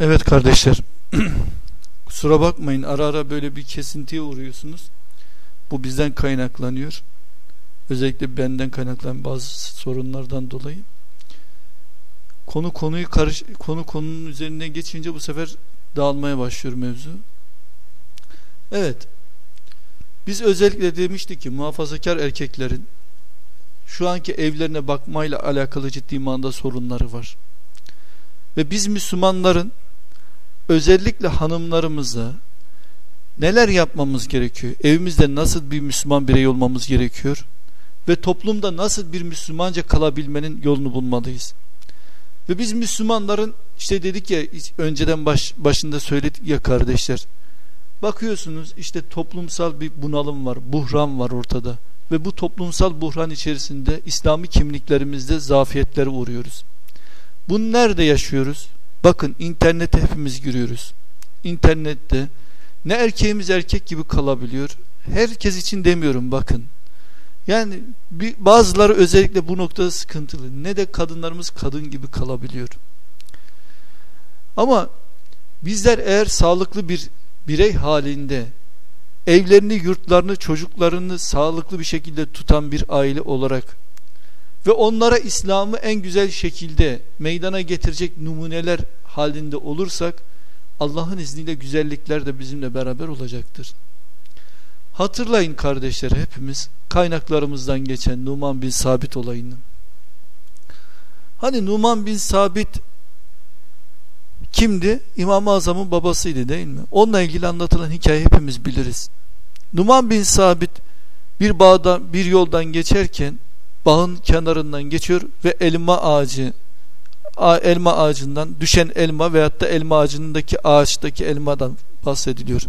Evet kardeşler. Kusura bakmayın ara ara böyle bir kesintiye uğruyorsunuz. Bu bizden kaynaklanıyor. Özellikle benden kaynaklanan bazı sorunlardan dolayı. Konu konuyu karış konu konunun üzerine geçince bu sefer dağılmaya başlıyor mevzu. Evet. Biz özellikle demiştik ki muhafazakar erkeklerin şu anki evlerine bakmayla alakalı ciddi manada sorunları var. Ve biz Müslümanların özellikle hanımlarımıza neler yapmamız gerekiyor? Evimizde nasıl bir Müslüman birey olmamız gerekiyor? Ve toplumda nasıl bir Müslümanca kalabilmenin yolunu bulmalıyız? Ve biz Müslümanların işte dedik ya önceden baş, başında söyledik ya kardeşler. Bakıyorsunuz işte toplumsal bir bunalım var, buhran var ortada. Ve bu toplumsal buhran içerisinde İslami kimliklerimizde zafiyetlere uğruyoruz. Bunu nerede yaşıyoruz? Bakın internete hepimiz giriyoruz. İnternette ne erkeğimiz erkek gibi kalabiliyor. Herkes için demiyorum bakın. Yani bir, bazıları özellikle bu noktada sıkıntılı. Ne de kadınlarımız kadın gibi kalabiliyor. Ama bizler eğer sağlıklı bir birey halinde evlerini, yurtlarını, çocuklarını sağlıklı bir şekilde tutan bir aile olarak ve onlara İslam'ı en güzel şekilde meydana getirecek numuneler halinde olursak Allah'ın izniyle güzellikler de bizimle beraber olacaktır. Hatırlayın kardeşler hepimiz kaynaklarımızdan geçen Numan bin Sabit olayını. Hani Numan bin Sabit kimdi? İmam-ı Azam'ın babasıydı değil mi? Onunla ilgili anlatılan hikaye hepimiz biliriz. Numan bin Sabit bir bağda bir yoldan geçerken bağın kenarından geçiyor ve elma ağacı elma ağacından düşen elma veyahut da elma ağacındaki ağaçtaki elmadan bahsediliyor.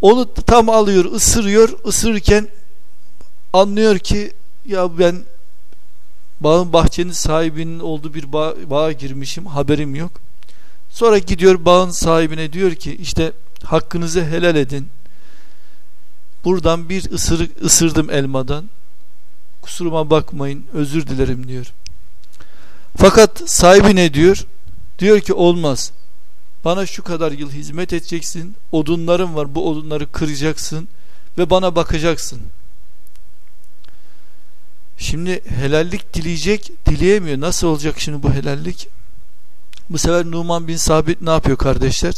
Onu tam alıyor, ısırıyor. Isırırken anlıyor ki ya ben bağın bahçenin sahibinin olduğu bir bağ, bağa girmişim. Haberim yok. Sonra gidiyor bağın sahibine diyor ki işte hakkınızı helal edin. Buradan bir ısırık ısırdım elmadan. Kusuruma bakmayın, özür dilerim diyor. Fakat sahibi ne diyor? Diyor ki olmaz. Bana şu kadar yıl hizmet edeceksin. Odunlarım var. Bu odunları kıracaksın ve bana bakacaksın. Şimdi helallik dileyecek, dileyemiyor. Nasıl olacak şimdi bu helallik? Bu sefer Numan bin Sabit ne yapıyor kardeşler?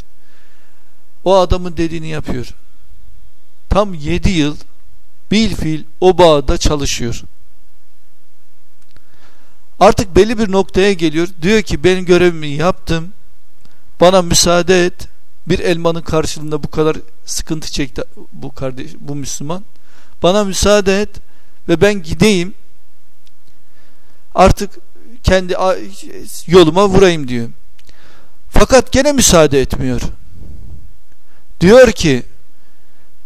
O adamın dediğini yapıyor. Tam yedi yıl bil fiil o bağda çalışıyor. Artık belli bir noktaya geliyor. Diyor ki ben görevimi yaptım. Bana müsaade et. Bir elmanın karşılığında bu kadar sıkıntı çekti bu kardeş bu Müslüman. Bana müsaade et ve ben gideyim. Artık kendi yoluma vurayım diyor. Fakat gene müsaade etmiyor. Diyor ki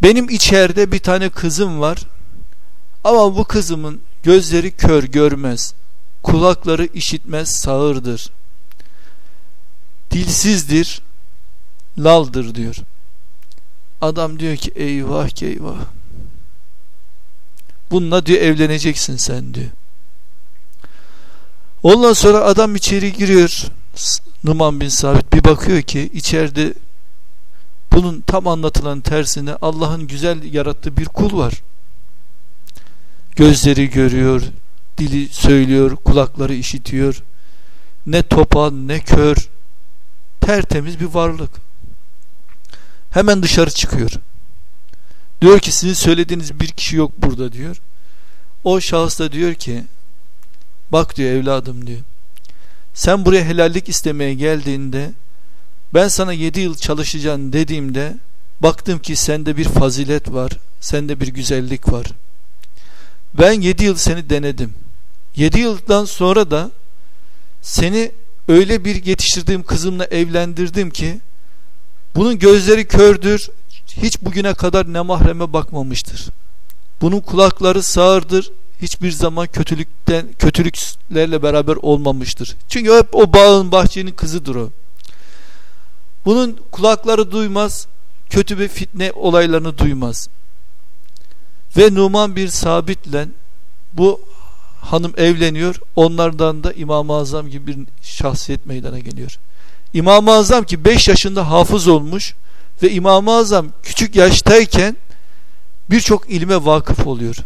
benim içeride bir tane kızım var ama bu kızımın gözleri kör görmez kulakları işitmez sağırdır. Dilsizdir laldır diyor. Adam diyor ki eyvah ki eyvah. Bununla diyor evleneceksin sen diyor. Ondan sonra adam içeri giriyor. Numan bin Sabit bir bakıyor ki içeride bunun tam anlatılan tersine Allah'ın güzel yarattığı bir kul var. Gözleri görüyor dili söylüyor, kulakları işitiyor. Ne topan ne kör. Tertemiz bir varlık. Hemen dışarı çıkıyor. Diyor ki sizin söylediğiniz bir kişi yok burada diyor. O şahıs da diyor ki bak diyor evladım diyor. Sen buraya helallik istemeye geldiğinde ben sana yedi yıl çalışacaksın dediğimde baktım ki sende bir fazilet var, sende bir güzellik var. Ben yedi yıl seni denedim. 7 yıldan sonra da seni öyle bir yetiştirdiğim kızımla evlendirdim ki bunun gözleri kördür hiç bugüne kadar ne mahreme bakmamıştır. Bunun kulakları sağırdır hiçbir zaman kötülükten kötülüklerle beraber olmamıştır. Çünkü hep o bağın bahçenin kızıdır o. Bunun kulakları duymaz, kötü bir fitne olaylarını duymaz. Ve Numan bir sabitle bu hanım evleniyor. Onlardan da İmam-ı Azam gibi bir şahsiyet meydana geliyor. İmam-ı Azam ki 5 yaşında hafız olmuş ve İmam-ı Azam küçük yaştayken birçok ilme vakıf oluyor.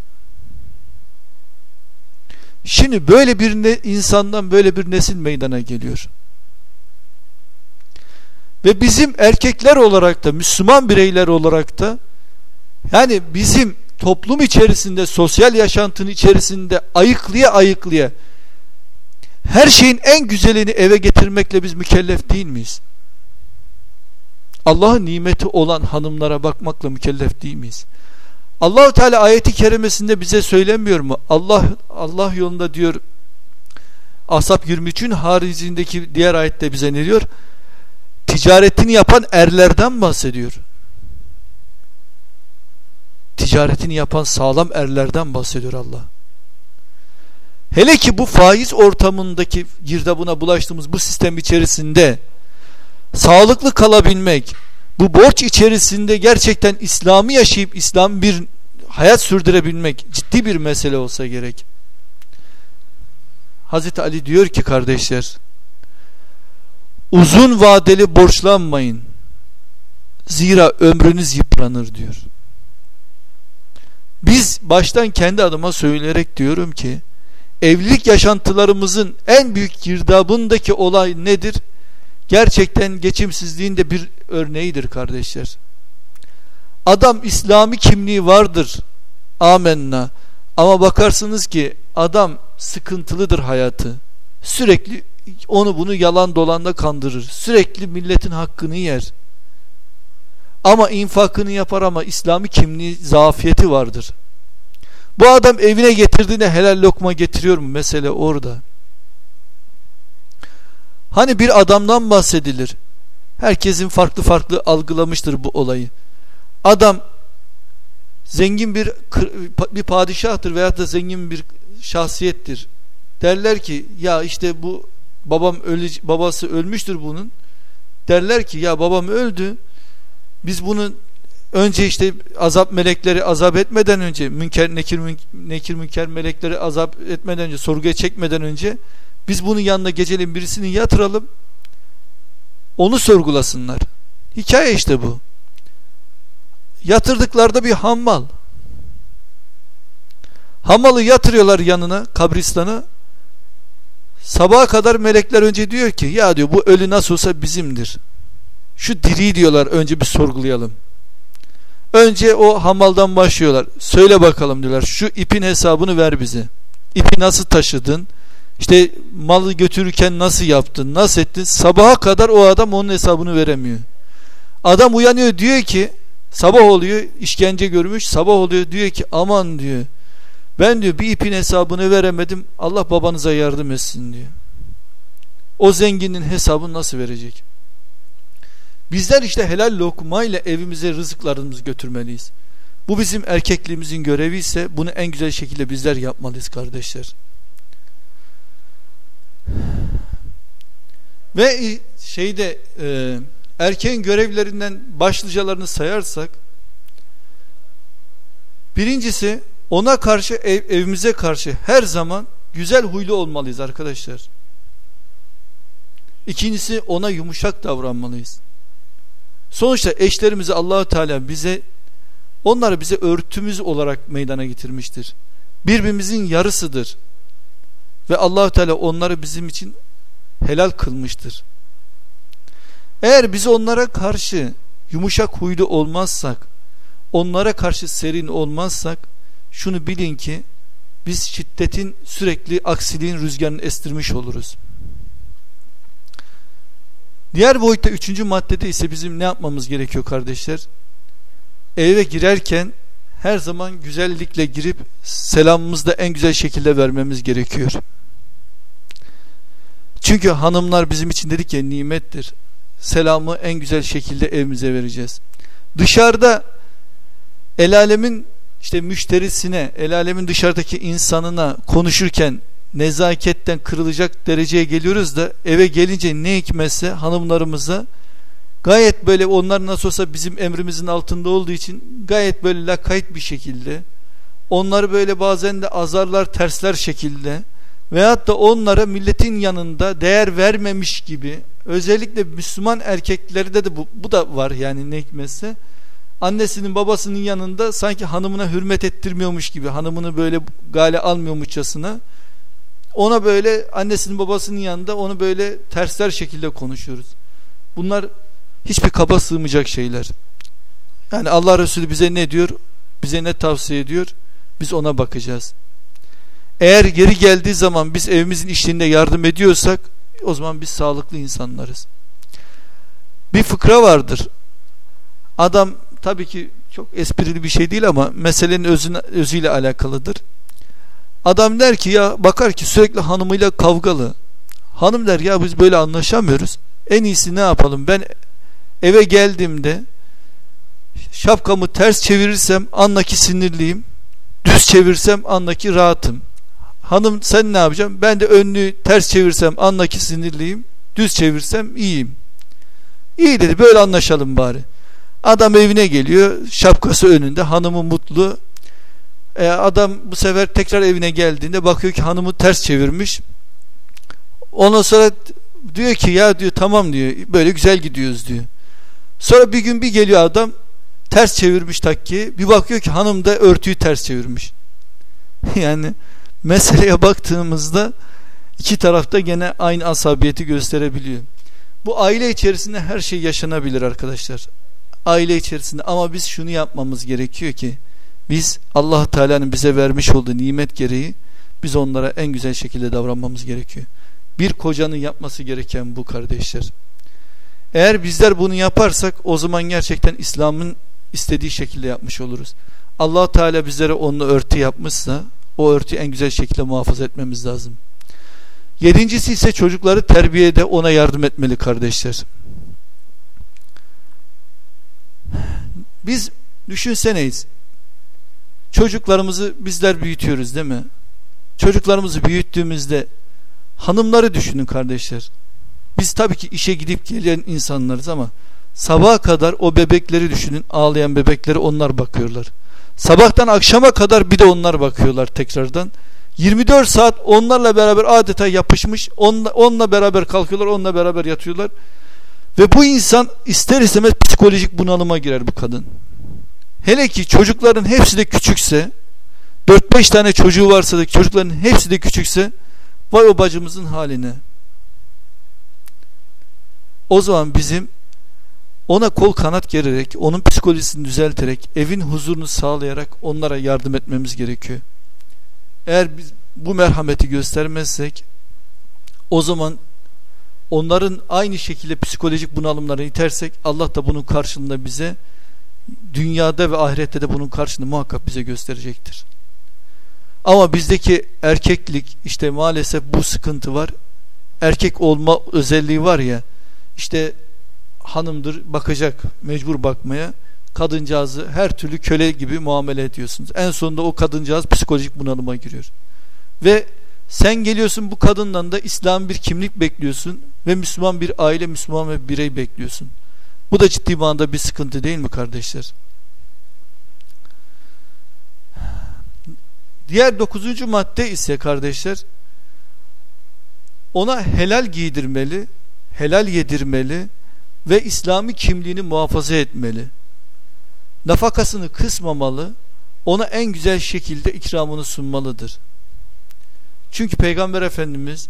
Şimdi böyle bir ne, insandan böyle bir nesil meydana geliyor. Ve bizim erkekler olarak da Müslüman bireyler olarak da yani bizim toplum içerisinde sosyal yaşantının içerisinde ayıklıya ayıklıya her şeyin en güzelini eve getirmekle biz mükellef değil miyiz? Allah'ın nimeti olan hanımlara bakmakla mükellef değil miyiz? Allahu Teala ayeti kerimesinde bize söylemiyor mu? Allah Allah yolunda diyor Asap 23'ün haricindeki diğer ayette bize ne diyor? Ticaretini yapan erlerden bahsediyor. Ticaretini yapan sağlam erlerden bahsediyor Allah. Hele ki bu faiz ortamındaki girdabına bulaştığımız bu sistem içerisinde sağlıklı kalabilmek, bu borç içerisinde gerçekten İslam'ı yaşayıp İslam bir hayat sürdürebilmek ciddi bir mesele olsa gerek. Hazreti Ali diyor ki kardeşler uzun vadeli borçlanmayın zira ömrünüz yıpranır diyor. Biz baştan kendi adıma söyleyerek diyorum ki evlilik yaşantılarımızın en büyük girdabındaki olay nedir? Gerçekten geçimsizliğin de bir örneğidir kardeşler. Adam İslami kimliği vardır. Amenna. Ama bakarsınız ki adam sıkıntılıdır hayatı. Sürekli onu bunu yalan dolanla kandırır. Sürekli milletin hakkını yer. Ama infakını yapar ama İslami kimliği zafiyeti vardır. Bu adam evine getirdiğine helal lokma getiriyor mu? Mesele orada. Hani bir adamdan bahsedilir. Herkesin farklı farklı algılamıştır bu olayı. Adam zengin bir bir padişahtır veyahut da zengin bir şahsiyettir. Derler ki ya işte bu babam ölü, babası ölmüştür bunun. Derler ki ya babam öldü. Biz bunu önce işte azap melekleri azap etmeden önce münker nekir nekir münker melekleri azap etmeden önce sorguya çekmeden önce biz bunun yanına geceleyin birisini yatıralım onu sorgulasınlar. Hikaye işte bu. Yatırdıklarda bir hammal. Hammalı yatırıyorlar yanına kabristana. Sabaha kadar melekler önce diyor ki ya diyor bu ölü nasıl olsa bizimdir. Şu diri diyorlar önce bir sorgulayalım. Önce o hamaldan başlıyorlar. Söyle bakalım diyorlar. Şu ipin hesabını ver bize. İpi nasıl taşıdın? İşte malı götürürken nasıl yaptın? Nasıl ettin? Sabaha kadar o adam onun hesabını veremiyor. Adam uyanıyor diyor ki sabah oluyor işkence görmüş sabah oluyor diyor ki aman diyor ben diyor bir ipin hesabını veremedim Allah babanıza yardım etsin diyor. O zenginin hesabını nasıl verecek? Bizler işte helal lokmayla evimize rızıklarımızı götürmeliyiz. Bu bizim erkekliğimizin görevi ise bunu en güzel şekilde bizler yapmalıyız kardeşler. Ve şeyde e, erkeğin görevlerinden başlıcalarını sayarsak birincisi ona karşı ev, evimize karşı her zaman güzel huylu olmalıyız arkadaşlar. İkincisi ona yumuşak davranmalıyız. Sonuçta eşlerimizi Allahu Teala bize onları bize örtümüz olarak meydana getirmiştir. Birbirimizin yarısıdır. Ve Allahu Teala onları bizim için helal kılmıştır. Eğer biz onlara karşı yumuşak huylu olmazsak, onlara karşı serin olmazsak, şunu bilin ki biz şiddetin sürekli aksiliğin rüzgarını estirmiş oluruz. Diğer boyutta üçüncü maddede ise bizim ne yapmamız gerekiyor kardeşler? Eve girerken her zaman güzellikle girip selamımızı da en güzel şekilde vermemiz gerekiyor. Çünkü hanımlar bizim için dedik ya nimettir. Selamı en güzel şekilde evimize vereceğiz. Dışarıda el alemin işte müşterisine, el alemin dışarıdaki insanına konuşurken nezaketten kırılacak dereceye geliyoruz da eve gelince ne hikmetse hanımlarımıza gayet böyle onlar nasıl olsa bizim emrimizin altında olduğu için gayet böyle lakayt bir şekilde onları böyle bazen de azarlar tersler şekilde veyahut da onlara milletin yanında değer vermemiş gibi özellikle Müslüman erkeklerde de bu, bu da var yani ne hikmetse. Annesinin babasının yanında sanki hanımına hürmet ettirmiyormuş gibi hanımını böyle gale almıyormuşçasına ona böyle annesinin babasının yanında onu böyle tersler şekilde konuşuyoruz. Bunlar hiçbir kaba sığmayacak şeyler. Yani Allah Resulü bize ne diyor? Bize ne tavsiye ediyor? Biz ona bakacağız. Eğer geri geldiği zaman biz evimizin işlerinde yardım ediyorsak o zaman biz sağlıklı insanlarız. Bir fıkra vardır. Adam tabii ki çok esprili bir şey değil ama meselenin özüne, özüyle alakalıdır. Adam der ki ya bakar ki sürekli hanımıyla kavgalı. Hanım der ya biz böyle anlaşamıyoruz. En iyisi ne yapalım? Ben eve geldiğimde şapkamı ters çevirirsem anlaki sinirliyim. Düz çevirsem anlaki rahatım. Hanım sen ne yapacaksın? Ben de önlüğü ters çevirsem anlaki sinirliyim. Düz çevirsem iyiyim. İyi dedi böyle anlaşalım bari. Adam evine geliyor şapkası önünde hanımı mutlu. E, adam bu sefer tekrar evine geldiğinde bakıyor ki hanımı ters çevirmiş. Ondan sonra diyor ki ya diyor tamam diyor böyle güzel gidiyoruz diyor. Sonra bir gün bir geliyor adam ters çevirmiş takki bir bakıyor ki hanım da örtüyü ters çevirmiş. yani meseleye baktığımızda iki tarafta gene aynı asabiyeti gösterebiliyor. Bu aile içerisinde her şey yaşanabilir arkadaşlar. Aile içerisinde ama biz şunu yapmamız gerekiyor ki biz Allah Teala'nın bize vermiş olduğu nimet gereği biz onlara en güzel şekilde davranmamız gerekiyor. Bir kocanın yapması gereken bu kardeşler. Eğer bizler bunu yaparsak o zaman gerçekten İslam'ın istediği şekilde yapmış oluruz. Allah Teala bizlere onu örtü yapmışsa o örtüyü en güzel şekilde muhafaza etmemiz lazım. Yedincisi ise çocukları terbiyede ona yardım etmeli kardeşler. Biz düşünseneyiz. Çocuklarımızı bizler büyütüyoruz değil mi? Çocuklarımızı büyüttüğümüzde hanımları düşünün kardeşler. Biz tabii ki işe gidip gelen insanlarız ama sabaha kadar o bebekleri düşünün. Ağlayan bebekleri onlar bakıyorlar. Sabahtan akşama kadar bir de onlar bakıyorlar tekrardan. 24 saat onlarla beraber adeta yapışmış. Onla, onunla beraber kalkıyorlar, onunla beraber yatıyorlar. Ve bu insan ister istemez psikolojik bunalıma girer bu kadın. Hele ki çocukların hepsi de küçükse 4-5 tane çocuğu varsa da çocukların hepsi de küçükse vay o bacımızın haline. O zaman bizim ona kol kanat gererek, onun psikolojisini düzelterek, evin huzurunu sağlayarak onlara yardım etmemiz gerekiyor. Eğer biz bu merhameti göstermezsek o zaman onların aynı şekilde psikolojik bunalımlarını itersek Allah da bunun karşılığında bize dünyada ve ahirette de bunun karşılığını muhakkak bize gösterecektir. Ama bizdeki erkeklik işte maalesef bu sıkıntı var. Erkek olma özelliği var ya işte hanımdır bakacak mecbur bakmaya kadıncağızı her türlü köle gibi muamele ediyorsunuz. En sonunda o kadıncağız psikolojik bunalıma giriyor. Ve sen geliyorsun bu kadından da İslam bir kimlik bekliyorsun ve Müslüman bir aile, Müslüman bir birey bekliyorsun. Bu da ciddi manada bir sıkıntı değil mi kardeşler? Diğer dokuzuncu madde ise kardeşler ona helal giydirmeli, helal yedirmeli ve İslami kimliğini muhafaza etmeli. Nafakasını kısmamalı, ona en güzel şekilde ikramını sunmalıdır. Çünkü Peygamber Efendimiz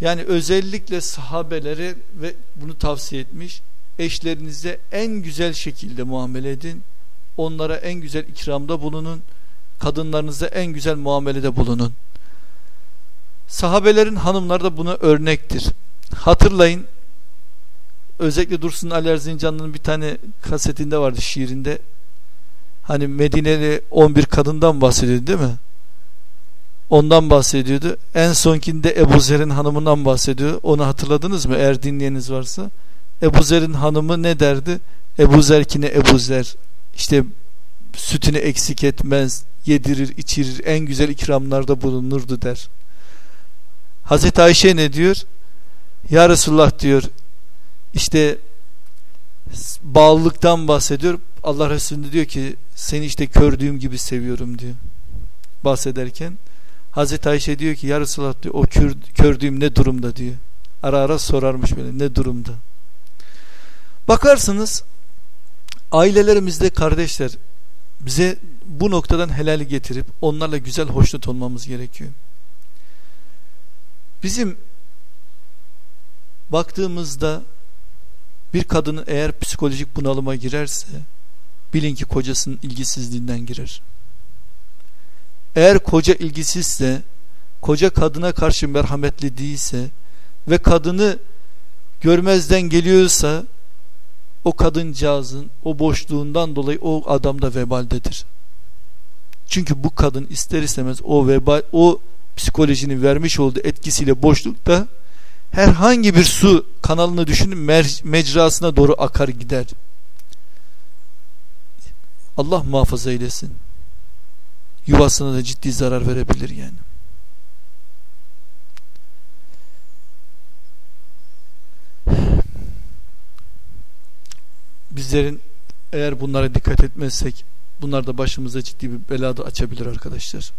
yani özellikle sahabeleri ve bunu tavsiye etmiş. Eşlerinize en güzel şekilde muamele edin. Onlara en güzel ikramda bulunun. Kadınlarınıza en güzel muamelede bulunun. Sahabelerin hanımları da buna örnektir. Hatırlayın özellikle Dursun Ali Erzincanlı'nın bir tane kasetinde vardı şiirinde. Hani Medine'li 11 kadından bahsediyor değil mi? Ondan bahsediyordu. En sonkinde Ebu Zer'in hanımından bahsediyor. Onu hatırladınız mı? Eğer dinleyeniniz varsa. Ebu Zer'in hanımı ne derdi? Ebu Zer ki ne Ebu Zer. İşte sütünü eksik etmez, yedirir, içirir, en güzel ikramlarda bulunurdu der. Hazreti Ayşe ne diyor? Ya Resulullah diyor işte bağlılıktan bahsediyor. Allah Resulü diyor ki seni işte kördüğüm gibi seviyorum diyor. Bahsederken Hazreti Ayşe diyor ki ya Resulallah diyor o kör, kördüğüm ne durumda diyor. Ara ara sorarmış böyle ne durumda. Bakarsınız ailelerimizde kardeşler bize bu noktadan helal getirip onlarla güzel hoşnut olmamız gerekiyor. Bizim baktığımızda bir kadının eğer psikolojik bunalıma girerse bilin ki kocasının ilgisizliğinden girer. Eğer koca ilgisizse, koca kadına karşı merhametli değilse ve kadını görmezden geliyorsa o kadıncağızın o boşluğundan dolayı o adam da vebaldedir. Çünkü bu kadın ister istemez o vebal o psikolojinin vermiş olduğu etkisiyle boşlukta herhangi bir su kanalını düşünün mecrasına doğru akar gider. Allah muhafaza eylesin. Yuvasına da ciddi zarar verebilir yani. Bizlerin eğer bunlara dikkat etmezsek bunlar da başımıza ciddi bir belada açabilir arkadaşlar.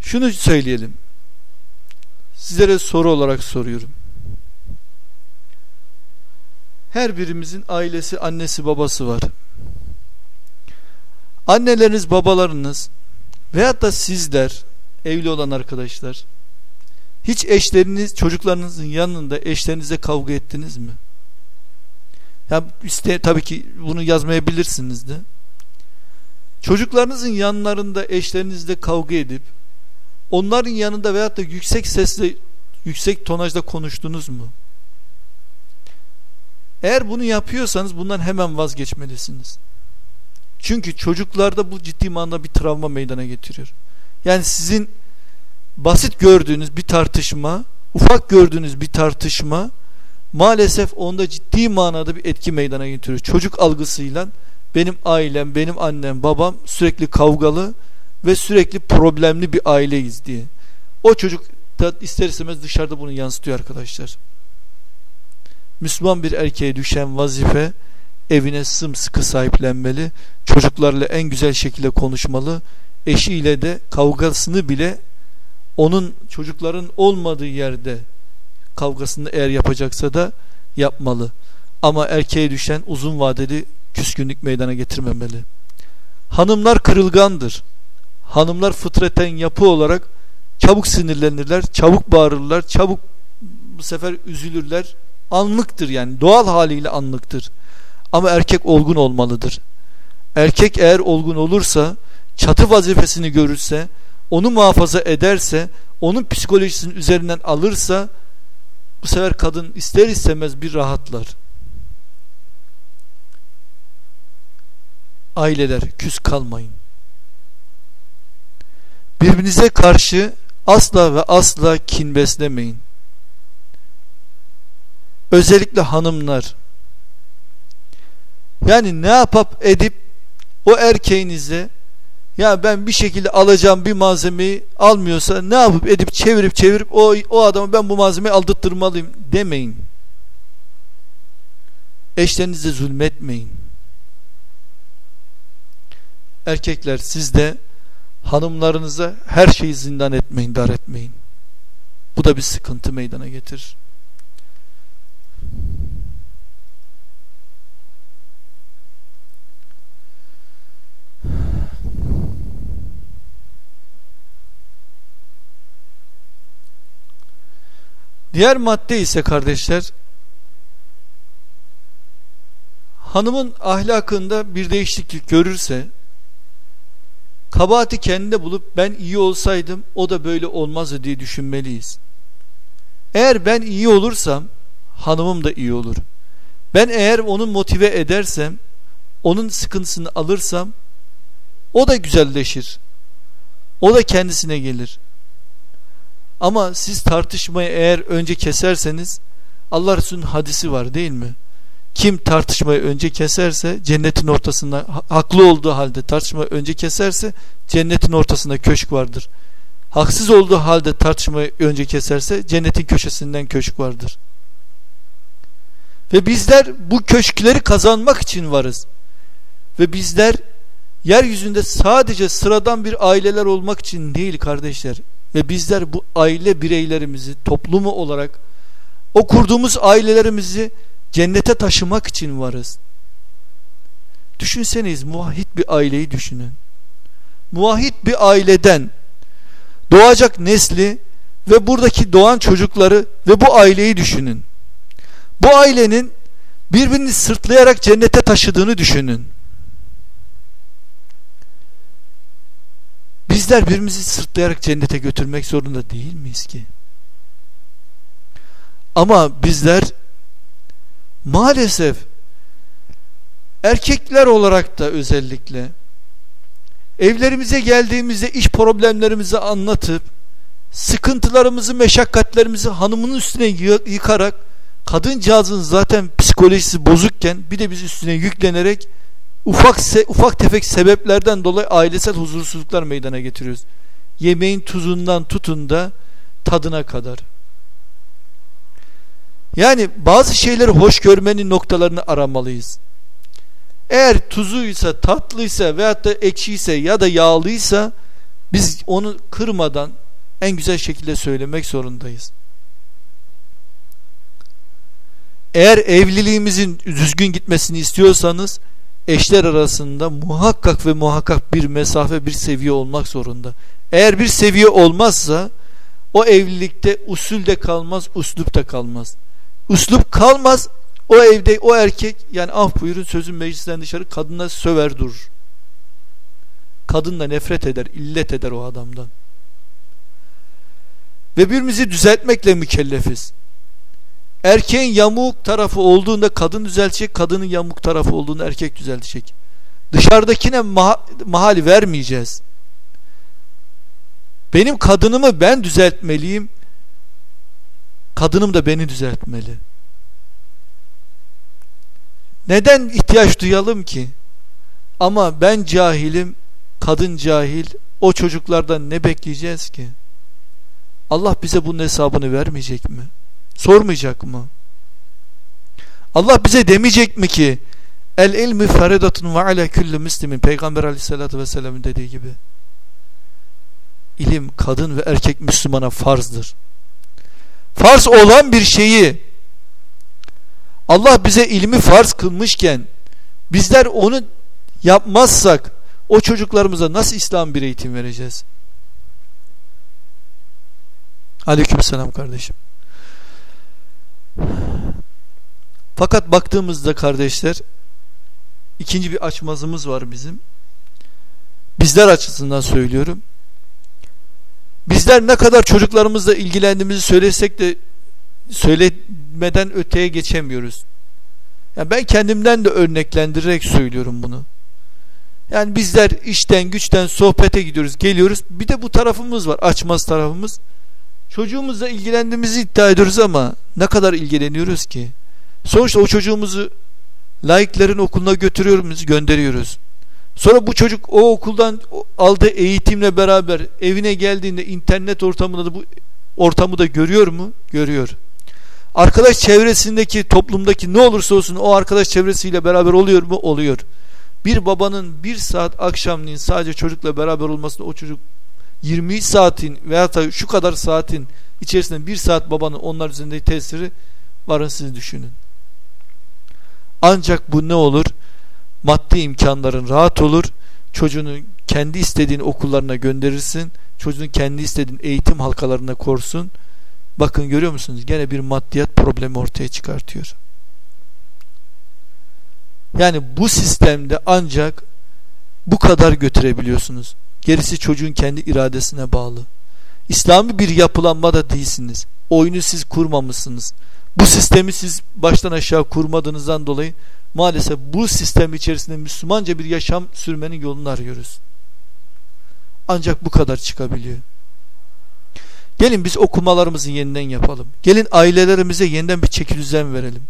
Şunu söyleyelim. Sizlere soru olarak soruyorum. Her birimizin ailesi, annesi, babası var. Anneleriniz, babalarınız veyahut da sizler, evli olan arkadaşlar, hiç eşleriniz, çocuklarınızın yanında eşlerinize kavga ettiniz mi? Ya iste, tabii ki bunu yazmayabilirsiniz de. Çocuklarınızın yanlarında eşlerinizle kavga edip onların yanında veyahut da yüksek sesle yüksek tonajda konuştunuz mu? Eğer bunu yapıyorsanız bundan hemen vazgeçmelisiniz. Çünkü çocuklarda bu ciddi manada bir travma meydana getiriyor. Yani sizin basit gördüğünüz bir tartışma, ufak gördüğünüz bir tartışma maalesef onda ciddi manada bir etki meydana getiriyor. Çocuk algısıyla benim ailem, benim annem, babam sürekli kavgalı ve sürekli problemli bir aileyiz diye. O çocuk da ister istemez dışarıda bunu yansıtıyor arkadaşlar. Müslüman bir erkeğe düşen vazife evine sımsıkı sahiplenmeli, çocuklarla en güzel şekilde konuşmalı, eşiyle de kavgasını bile onun çocukların olmadığı yerde kavgasını eğer yapacaksa da yapmalı. Ama erkeğe düşen uzun vadeli küskünlük meydana getirmemeli. Hanımlar kırılgandır. Hanımlar fıtraten yapı olarak çabuk sinirlenirler, çabuk bağırırlar, çabuk bu sefer üzülürler. Anlıktır yani doğal haliyle anlıktır. Ama erkek olgun olmalıdır. Erkek eğer olgun olursa, çatı vazifesini görürse, onu muhafaza ederse, onun psikolojisinin üzerinden alırsa bu sefer kadın ister istemez bir rahatlar. Aileler küs kalmayın. Birbirinize karşı asla ve asla kin beslemeyin. Özellikle hanımlar. Yani ne yapıp edip o erkeğinize ya ben bir şekilde alacağım bir malzemeyi almıyorsa ne yapıp edip çevirip çevirip o, o adamı ben bu malzemeyi aldırtmalıyım demeyin. Eşlerinize zulmetmeyin. Erkekler siz de hanımlarınıza her şeyi zindan etmeyin, dar etmeyin. Bu da bir sıkıntı meydana getirir. Diğer madde ise kardeşler hanımın ahlakında bir değişiklik görürse kabahati kendinde bulup ben iyi olsaydım o da böyle olmazdı diye düşünmeliyiz. Eğer ben iyi olursam hanımım da iyi olur. Ben eğer onu motive edersem onun sıkıntısını alırsam o da güzelleşir. O da kendisine gelir. Ama siz tartışmayı eğer önce keserseniz Allah Resulü'nün hadisi var değil mi? Kim tartışmayı önce keserse cennetin ortasında haklı olduğu halde tartışmayı önce keserse cennetin ortasında köşk vardır. Haksız olduğu halde tartışmayı önce keserse cennetin köşesinden köşk vardır. Ve bizler bu köşkleri kazanmak için varız. Ve bizler yeryüzünde sadece sıradan bir aileler olmak için değil kardeşler Ve bizler bu aile bireylerimizi toplumu olarak o kurduğumuz ailelerimizi cennete taşımak için varız. Düşünseniz muvahhid bir aileyi düşünün. Muvahhid bir aileden doğacak nesli ve buradaki doğan çocukları ve bu aileyi düşünün. Bu ailenin birbirini sırtlayarak cennete taşıdığını düşünün. Bizler birbirimizi sırtlayarak cennete götürmek zorunda değil miyiz ki? Ama bizler maalesef erkekler olarak da özellikle evlerimize geldiğimizde iş problemlerimizi anlatıp sıkıntılarımızı, meşakkatlerimizi hanımın üstüne yıkarak kadıncağızın zaten psikolojisi bozukken bir de biz üstüne yüklenerek ufak ufak tefek sebeplerden dolayı ailesel huzursuzluklar meydana getiriyoruz. Yemeğin tuzundan tutun da tadına kadar. Yani bazı şeyleri hoş görmenin noktalarını aramalıyız. Eğer tuzuysa, tatlıysa veyahut da ekşiyse ya da yağlıysa biz onu kırmadan en güzel şekilde söylemek zorundayız. Eğer evliliğimizin düzgün gitmesini istiyorsanız eşler arasında muhakkak ve muhakkak bir mesafe, bir seviye olmak zorunda. Eğer bir seviye olmazsa o evlilikte usul de kalmaz, uslup da kalmaz. Uslup kalmaz, o evde o erkek yani ah buyurun sözün meclisten dışarı kadına söver durur. Kadın da nefret eder, illet eder o adamdan. Ve birbirimizi düzeltmekle mükellefiz. Erkeğin yamuk tarafı olduğunda kadın düzeltecek, kadının yamuk tarafı olduğunda erkek düzeltecek. Dışarıdakine ma mahal vermeyeceğiz. Benim kadınımı ben düzeltmeliyim. Kadınım da beni düzeltmeli. Neden ihtiyaç duyalım ki? Ama ben cahilim, kadın cahil. O çocuklardan ne bekleyeceğiz ki? Allah bize bunun hesabını vermeyecek mi? Sormayacak mı? Allah bize demeyecek mi ki El ilmi feridatun ve ala kulli muslimin Peygamber aleyhissalatü vesselamın dediği gibi ilim kadın ve erkek Müslümana farzdır. Farz olan bir şeyi Allah bize ilmi farz kılmışken bizler onu yapmazsak o çocuklarımıza nasıl İslam bir eğitim vereceğiz? Aleykümselam kardeşim. Fakat baktığımızda kardeşler ikinci bir açmazımız var bizim. Bizler açısından söylüyorum. Bizler ne kadar çocuklarımızla ilgilendiğimizi söylesek de söylemeden öteye geçemiyoruz. Yani ben kendimden de örneklendirerek söylüyorum bunu. Yani bizler işten güçten sohbete gidiyoruz geliyoruz bir de bu tarafımız var açmaz tarafımız. Çocuğumuzla ilgilendiğimizi iddia ediyoruz ama ne kadar ilgileniyoruz ki? Sonuçta o çocuğumuzu laiklerin okuluna götürüyoruz, gönderiyoruz. Sonra bu çocuk o okuldan aldığı eğitimle beraber evine geldiğinde internet ortamında da bu ortamı da görüyor mu? Görüyor. Arkadaş çevresindeki toplumdaki ne olursa olsun o arkadaş çevresiyle beraber oluyor mu? Oluyor. Bir babanın bir saat akşamleyin sadece çocukla beraber olmasında o çocuk 20 saatin veya da şu kadar saatin içerisinde bir saat babanın onlar üzerindeki tesiri varın siz düşünün. Ancak bu ne olur? Maddi imkanların rahat olur. Çocuğunu kendi istediğin okullarına gönderirsin. Çocuğunu kendi istediğin eğitim halkalarına korsun. Bakın görüyor musunuz? Gene bir maddiyat problemi ortaya çıkartıyor. Yani bu sistemde ancak bu kadar götürebiliyorsunuz. Gerisi çocuğun kendi iradesine bağlı. İslami bir yapılanma da değilsiniz. Oyunu siz kurmamışsınız. Bu sistemi siz baştan aşağı kurmadığınızdan dolayı maalesef bu sistem içerisinde Müslümanca bir yaşam sürmenin yolunu arıyoruz. Ancak bu kadar çıkabiliyor. Gelin biz okumalarımızı yeniden yapalım. Gelin ailelerimize yeniden bir çeki düzen verelim.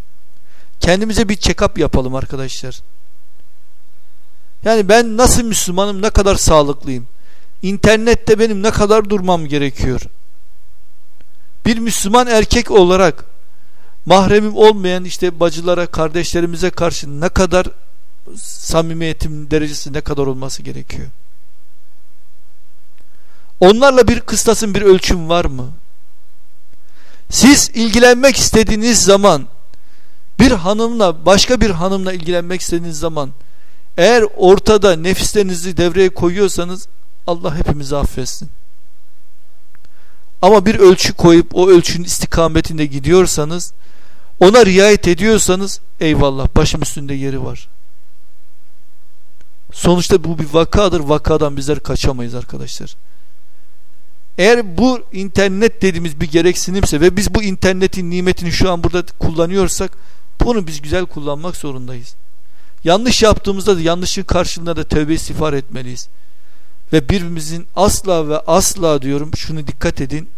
Kendimize bir check-up yapalım arkadaşlar. Yani ben nasıl Müslümanım, ne kadar sağlıklıyım? İnternette benim ne kadar durmam gerekiyor? Bir Müslüman erkek olarak mahremim olmayan işte bacılara, kardeşlerimize karşı ne kadar samimiyetim derecesi ne kadar olması gerekiyor? Onlarla bir kıstasın bir ölçüm var mı? Siz ilgilenmek istediğiniz zaman bir hanımla başka bir hanımla ilgilenmek istediğiniz zaman eğer ortada nefislerinizi devreye koyuyorsanız Allah hepimizi affetsin. Ama bir ölçü koyup o ölçünün istikametinde gidiyorsanız ona riayet ediyorsanız eyvallah başım üstünde yeri var. Sonuçta bu bir vakadır. Vakadan bizler kaçamayız arkadaşlar. Eğer bu internet dediğimiz bir gereksinimse ve biz bu internetin nimetini şu an burada kullanıyorsak bunu biz güzel kullanmak zorundayız. Yanlış yaptığımızda da yanlışın karşılığında da tövbe istiğfar etmeliyiz. Ve birbirimizin asla ve asla diyorum şunu dikkat edin.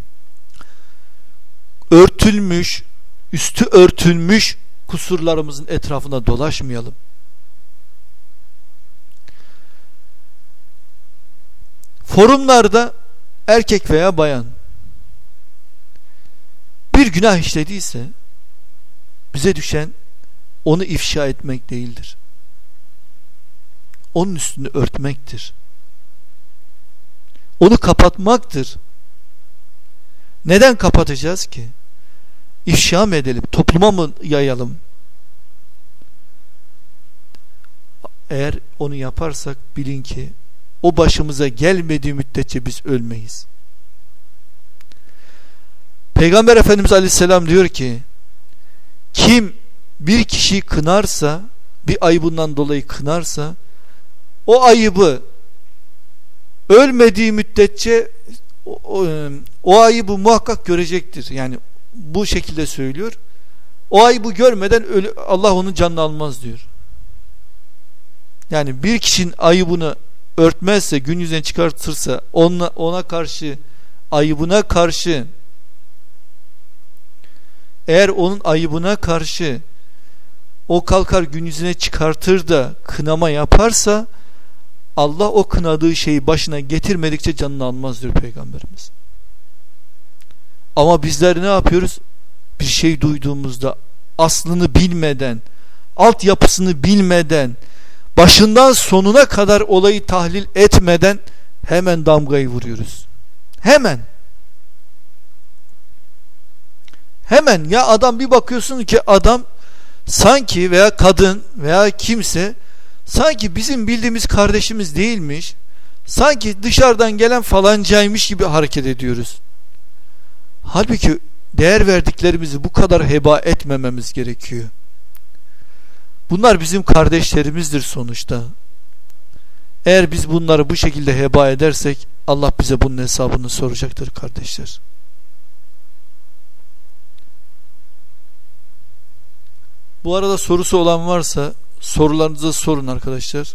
Örtülmüş, üstü örtülmüş kusurlarımızın etrafında dolaşmayalım. Forumlarda erkek veya bayan bir günah işlediyse bize düşen onu ifşa etmek değildir. Onun üstünü örtmektir. Onu kapatmaktır. Neden kapatacağız ki? İfşa mı edelim? Topluma mı yayalım? Eğer onu yaparsak bilin ki o başımıza gelmediği müddetçe biz ölmeyiz. Peygamber Efendimiz Aleyhisselam diyor ki kim bir kişiyi kınarsa bir ayıbından dolayı kınarsa o ayıbı ölmediği müddetçe o, o, o ayıbı muhakkak görecektir. Yani bu şekilde söylüyor. O ayıbı görmeden ölü, Allah onun canını almaz diyor. Yani bir kişinin ayıbını örtmezse, gün yüzüne çıkartırsa ona, ona karşı ayıbına karşı eğer onun ayıbına karşı o kalkar gün yüzüne çıkartır da kınama yaparsa Allah o kınadığı şeyi başına getirmedikçe canını almaz diyor Peygamberimiz. Ama bizler ne yapıyoruz? Bir şey duyduğumuzda aslını bilmeden, altyapısını bilmeden, başından sonuna kadar olayı tahlil etmeden hemen damgayı vuruyoruz. Hemen. Hemen ya adam bir bakıyorsun ki adam sanki veya kadın veya kimse sanki bizim bildiğimiz kardeşimiz değilmiş. Sanki dışarıdan gelen falancaymış gibi hareket ediyoruz. Halbuki değer verdiklerimizi bu kadar heba etmememiz gerekiyor. Bunlar bizim kardeşlerimizdir sonuçta. Eğer biz bunları bu şekilde heba edersek Allah bize bunun hesabını soracaktır kardeşler. Bu arada sorusu olan varsa sorularınızı sorun arkadaşlar.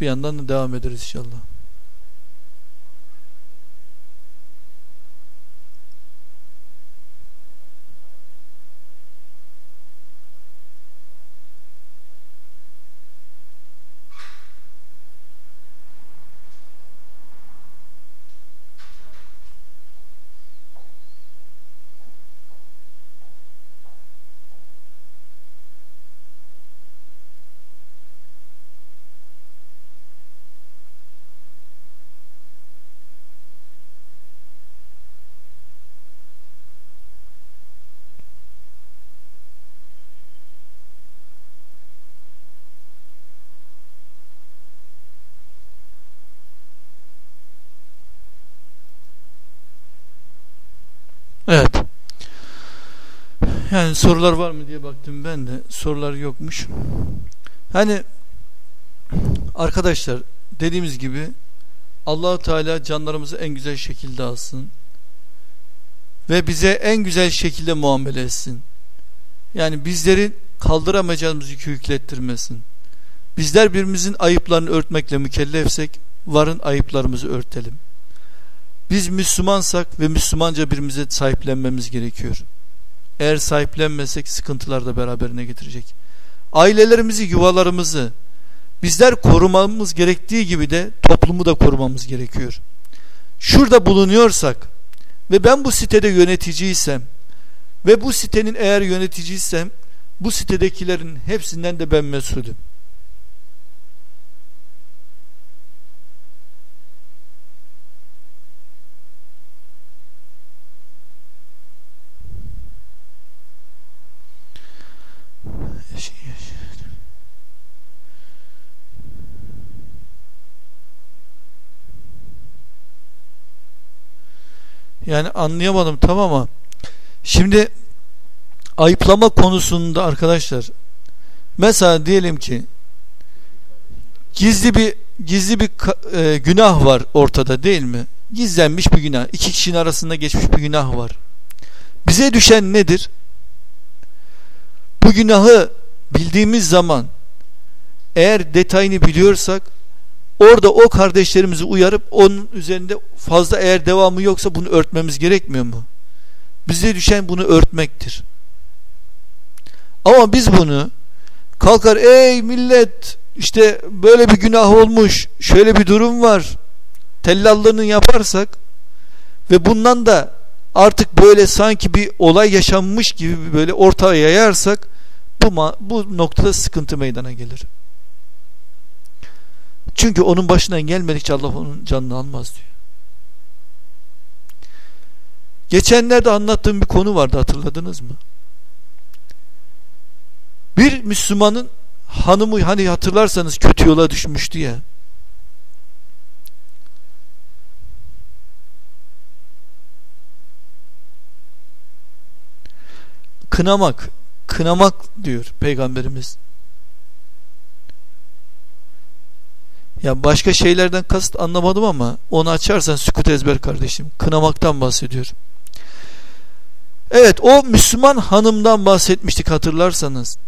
Bir yandan da devam ederiz inşallah. Evet. Yani sorular var mı diye baktım ben de. Sorular yokmuş. Hani arkadaşlar dediğimiz gibi Allahu Teala canlarımızı en güzel şekilde alsın ve bize en güzel şekilde muamele etsin. Yani bizleri kaldıramayacağımız yükü yüklettirmesin. Bizler birimizin ayıplarını örtmekle mükellefsek varın ayıplarımızı örtelim. Biz Müslümansak ve Müslümanca birimize sahiplenmemiz gerekiyor. Eğer sahiplenmesek sıkıntılar da beraberine getirecek. Ailelerimizi, yuvalarımızı bizler korumamız gerektiği gibi de toplumu da korumamız gerekiyor. Şurada bulunuyorsak ve ben bu sitede yöneticiysem ve bu sitenin eğer yöneticiysem bu sitedekilerin hepsinden de ben mesulüm. Yani anlayamadım tamam ama şimdi ayıplama konusunda arkadaşlar mesela diyelim ki gizli bir gizli bir e, günah var ortada değil mi? Gizlenmiş bir günah. iki kişinin arasında geçmiş bir günah var. Bize düşen nedir? Bu günahı bildiğimiz zaman eğer detayını biliyorsak orada o kardeşlerimizi uyarıp onun üzerinde fazla eğer devamı yoksa bunu örtmemiz gerekmiyor mu? Bize düşen bunu örtmektir. Ama biz bunu kalkar ey millet işte böyle bir günah olmuş şöyle bir durum var tellallığını yaparsak ve bundan da artık böyle sanki bir olay yaşanmış gibi böyle ortaya yayarsak bu, bu noktada sıkıntı meydana gelir. Çünkü onun başına gelmedikçe Allah onun canını almaz diyor. Geçenlerde anlattığım bir konu vardı hatırladınız mı? Bir Müslümanın hanımı hani hatırlarsanız kötü yola düşmüştü ya. Kınamak, kınamak diyor peygamberimiz. Ya başka şeylerden kasıt anlamadım ama onu açarsan sükut ezber kardeşim. Kınamaktan bahsediyor. Evet o Müslüman hanımdan bahsetmiştik hatırlarsanız.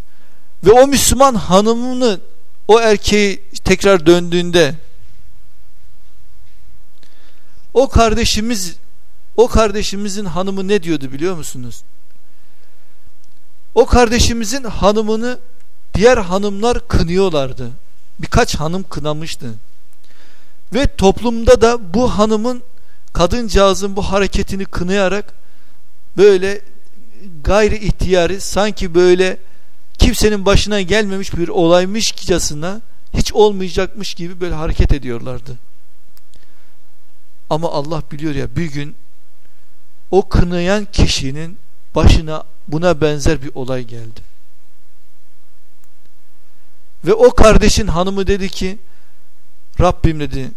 Ve o Müslüman hanımını o erkeği tekrar döndüğünde o kardeşimiz o kardeşimizin hanımı ne diyordu biliyor musunuz? O kardeşimizin hanımını diğer hanımlar kınıyorlardı. Birkaç hanım kınamıştı. Ve toplumda da bu hanımın kadıncağızın bu hareketini kınayarak böyle gayri ihtiyari sanki böyle kimsenin başına gelmemiş bir olaymışçasına hiç olmayacakmış gibi böyle hareket ediyorlardı. Ama Allah biliyor ya bir gün o kınayan kişinin başına buna benzer bir olay geldi. Ve o kardeşin hanımı dedi ki Rabbim dedi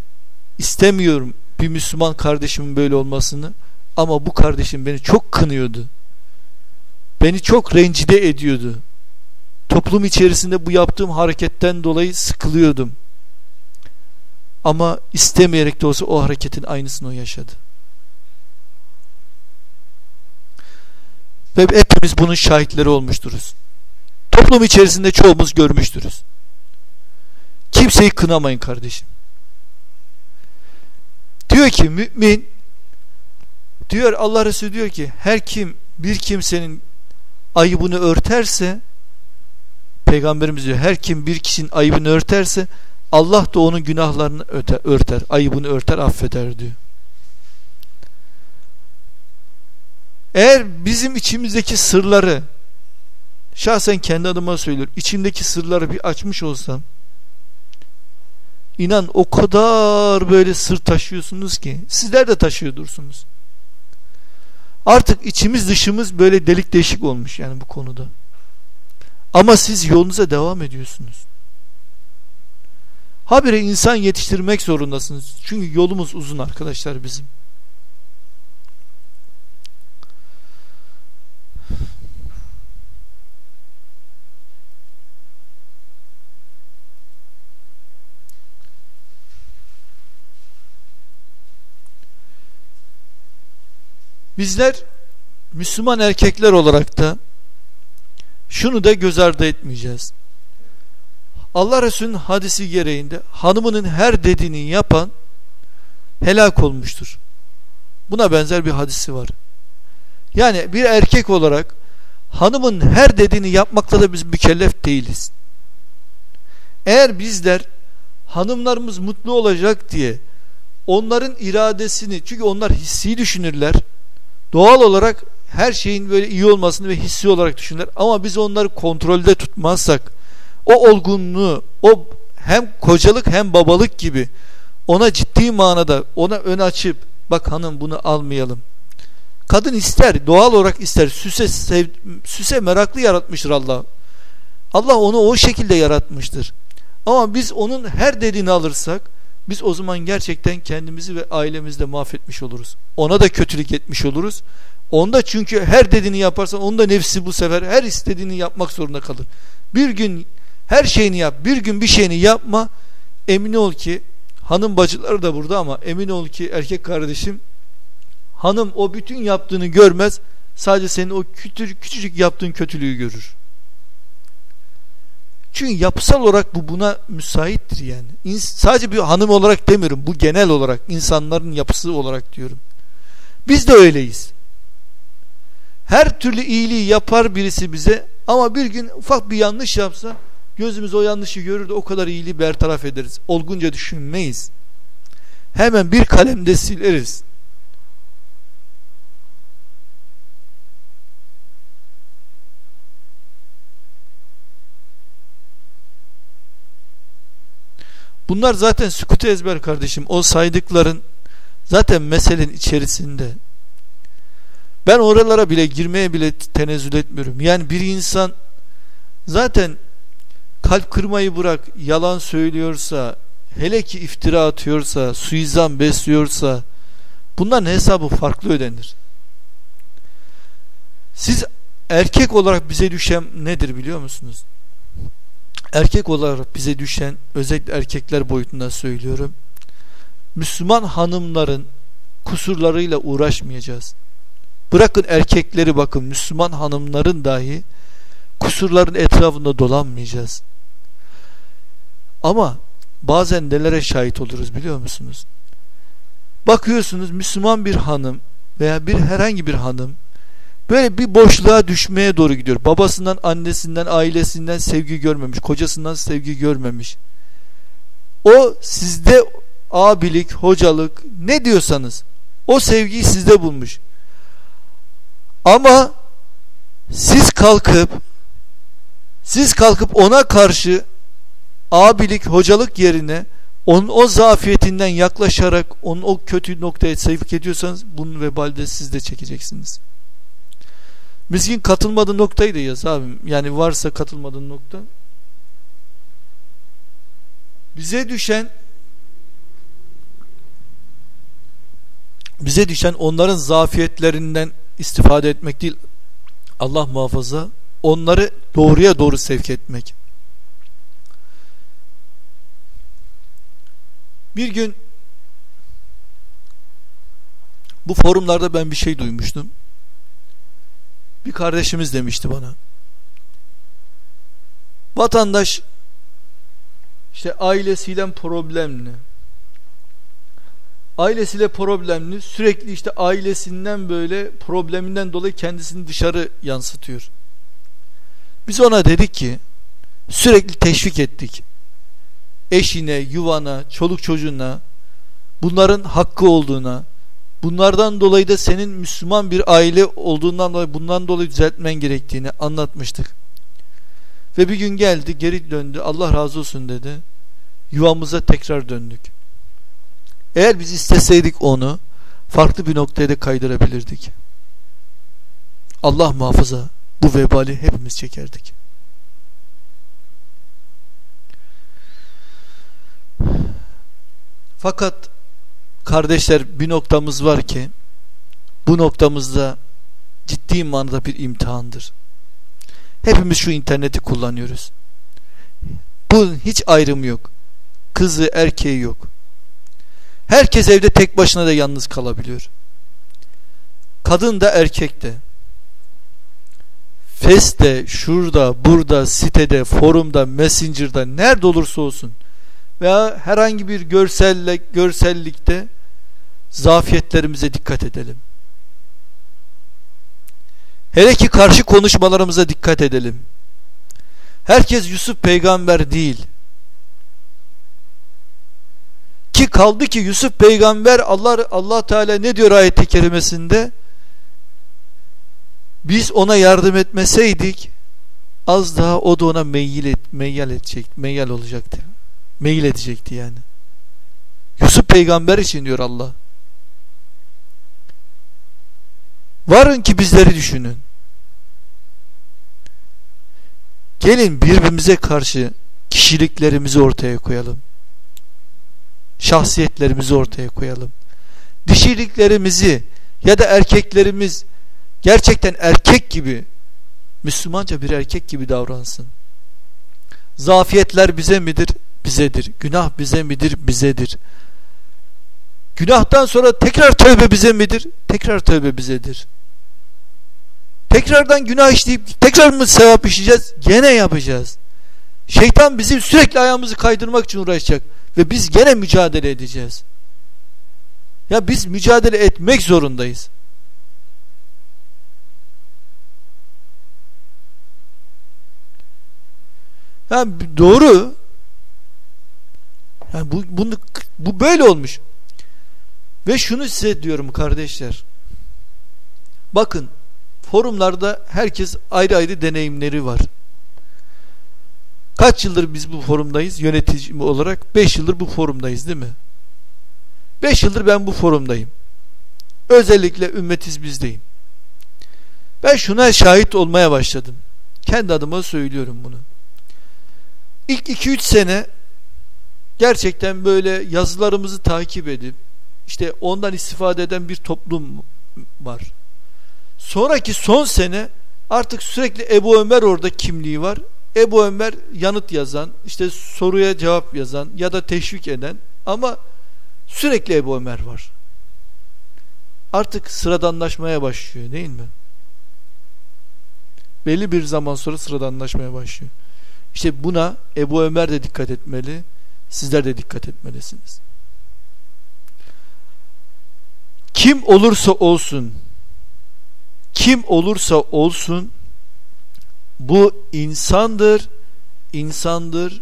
istemiyorum bir Müslüman kardeşimin böyle olmasını ama bu kardeşim beni çok kınıyordu. Beni çok rencide ediyordu. Toplum içerisinde bu yaptığım hareketten dolayı sıkılıyordum. Ama istemeyerek de olsa o hareketin aynısını o yaşadı. Ve hepimiz bunun şahitleri olmuşturuz. Toplum içerisinde çoğumuz görmüştürüz. Kimseyi kınamayın kardeşim. Diyor ki mümin diyor Allah Resulü diyor ki her kim bir kimsenin ayıbını örterse Peygamberimiz diyor her kim bir kişinin ayıbını örterse Allah da onun günahlarını örter, örter ayıbını örter affeder diyor. Eğer bizim içimizdeki sırları şahsen kendi adıma söylüyorum içimdeki sırları bir açmış olsam inan o kadar böyle sır taşıyorsunuz ki sizler de taşıyordursunuz. Artık içimiz dışımız böyle delik deşik olmuş yani bu konuda. Ama siz yolunuza devam ediyorsunuz. Habire insan yetiştirmek zorundasınız. Çünkü yolumuz uzun arkadaşlar bizim. Bizler Müslüman erkekler olarak da şunu da göz ardı etmeyeceğiz. Allah Resulü'nün hadisi gereğinde hanımının her dediğini yapan helak olmuştur. Buna benzer bir hadisi var. Yani bir erkek olarak hanımın her dediğini yapmakta da biz mükellef değiliz. Eğer bizler hanımlarımız mutlu olacak diye onların iradesini çünkü onlar hissi düşünürler doğal olarak her şeyin böyle iyi olmasını ve hissi olarak düşünürler. Ama biz onları kontrolde tutmazsak o olgunluğu, o hem kocalık hem babalık gibi ona ciddi manada ona ön açıp bak hanım bunu almayalım. Kadın ister, doğal olarak ister. Süse sev, süse meraklı yaratmıştır Allah. Allah onu o şekilde yaratmıştır. Ama biz onun her dediğini alırsak Biz o zaman gerçekten kendimizi ve ailemizde mahvetmiş oluruz. Ona da kötülük etmiş oluruz. Onda çünkü her dediğini yaparsan onda nefsi bu sefer her istediğini yapmak zorunda kalır. Bir gün her şeyini yap, bir gün bir şeyini yapma. Emin ol ki hanım bacıları da burada ama emin ol ki erkek kardeşim hanım o bütün yaptığını görmez. Sadece senin o küçücük, küçücük yaptığın kötülüğü görür. Çünkü yapısal olarak bu buna müsaittir yani. İns sadece bir hanım olarak demiyorum. Bu genel olarak insanların yapısı olarak diyorum. Biz de öyleyiz. Her türlü iyiliği yapar birisi bize ama bir gün ufak bir yanlış yapsa gözümüz o yanlışı görür de o kadar iyiliği bertaraf ederiz. Olgunca düşünmeyiz. Hemen bir kalemde sileriz. Bunlar zaten sükutu ezber kardeşim. O saydıkların zaten meselenin içerisinde. Ben oralara bile girmeye bile tenezzül etmiyorum. Yani bir insan zaten kalp kırmayı bırak yalan söylüyorsa hele ki iftira atıyorsa suizan besliyorsa bunların hesabı farklı ödenir. Siz erkek olarak bize düşen nedir biliyor musunuz? Erkek olarak bize düşen özellikle erkekler boyutunda söylüyorum. Müslüman hanımların kusurlarıyla uğraşmayacağız. Bırakın erkekleri bakın Müslüman hanımların dahi kusurların etrafında dolanmayacağız. Ama bazen nelere şahit oluruz biliyor musunuz? Bakıyorsunuz Müslüman bir hanım veya bir herhangi bir hanım böyle bir boşluğa düşmeye doğru gidiyor. Babasından, annesinden, ailesinden sevgi görmemiş, kocasından sevgi görmemiş. O sizde abilik, hocalık ne diyorsanız o sevgiyi sizde bulmuş. Ama siz kalkıp siz kalkıp ona karşı abilik, hocalık yerine onun o zafiyetinden yaklaşarak onun o kötü noktaya sevk ediyorsanız bunun vebalde siz de çekeceksiniz. Miskin katılmadığı noktayı da yaz abim. Yani varsa katılmadığın nokta. Bize düşen bize düşen onların zafiyetlerinden istifade etmek değil. Allah muhafaza onları doğruya doğru sevk etmek. Bir gün bu forumlarda ben bir şey duymuştum. Bir kardeşimiz demişti bana. Vatandaş işte ailesiyle problemli. Ailesiyle problemli. Sürekli işte ailesinden böyle probleminden dolayı kendisini dışarı yansıtıyor. Biz ona dedik ki sürekli teşvik ettik. Eşine, yuvana, çoluk çocuğuna bunların hakkı olduğuna, Bunlardan dolayı da senin Müslüman bir aile olduğundan dolayı bundan dolayı düzeltmen gerektiğini anlatmıştık. Ve bir gün geldi geri döndü Allah razı olsun dedi. Yuvamıza tekrar döndük. Eğer biz isteseydik onu farklı bir noktaya da kaydırabilirdik. Allah muhafaza bu vebali hepimiz çekerdik. Fakat kardeşler bir noktamız var ki bu noktamızda ciddi manada bir imtihandır. Hepimiz şu interneti kullanıyoruz. Bunun hiç ayrımı yok. Kızı erkeği yok. Herkes evde tek başına da yalnız kalabiliyor. Kadın da erkek de. Feste, şurada, burada, sitede, forumda, messenger'da nerede olursa olsun veya herhangi bir görselle, görsellikte zafiyetlerimize dikkat edelim. Hele ki karşı konuşmalarımıza dikkat edelim. Herkes Yusuf peygamber değil. Ki kaldı ki Yusuf peygamber Allah Allah Teala ne diyor ayet-i kerimesinde? Biz ona yardım etmeseydik az daha o da ona meyil et, meyyal edecek, meyyal olacaktı. Meyil edecekti yani. Yusuf peygamber için diyor Allah. Varın ki bizleri düşünün. Gelin birbirimize karşı kişiliklerimizi ortaya koyalım. şahsiyetlerimizi ortaya koyalım. Dişiliklerimizi ya da erkeklerimiz gerçekten erkek gibi Müslümanca bir erkek gibi davransın. Zafiyetler bize midir? Bizedir. Günah bize midir? Bizedir. Günahtan sonra tekrar tövbe bize midir? Tekrar tövbe bizedir. Tekrardan günah işleyip tekrar mı sevap işleyeceğiz? Gene yapacağız. Şeytan bizi sürekli ayağımızı kaydırmak için uğraşacak ve biz gene mücadele edeceğiz. Ya biz mücadele etmek zorundayız. Yani doğru. Yani bu, bunu, bu böyle olmuş. Ve şunu size diyorum kardeşler. Bakın forumlarda herkes ayrı ayrı deneyimleri var. Kaç yıldır biz bu forumdayız yönetici olarak? 5 yıldır bu forumdayız değil mi? 5 yıldır ben bu forumdayım. Özellikle ümmetiz bizdeyim. Ben şuna şahit olmaya başladım. Kendi adıma söylüyorum bunu. İlk 2-3 sene gerçekten böyle yazılarımızı takip edip işte ondan istifade eden bir toplum var. Sonraki son sene artık sürekli Ebu Ömer orada kimliği var. Ebu Ömer yanıt yazan, işte soruya cevap yazan ya da teşvik eden ama sürekli Ebu Ömer var. Artık sıradanlaşmaya başlıyor değil mi? Belli bir zaman sonra sıradanlaşmaya başlıyor. İşte buna Ebu Ömer de dikkat etmeli, sizler de dikkat etmelisiniz. Kim olursa olsun, kim olursa olsun bu insandır, insandır,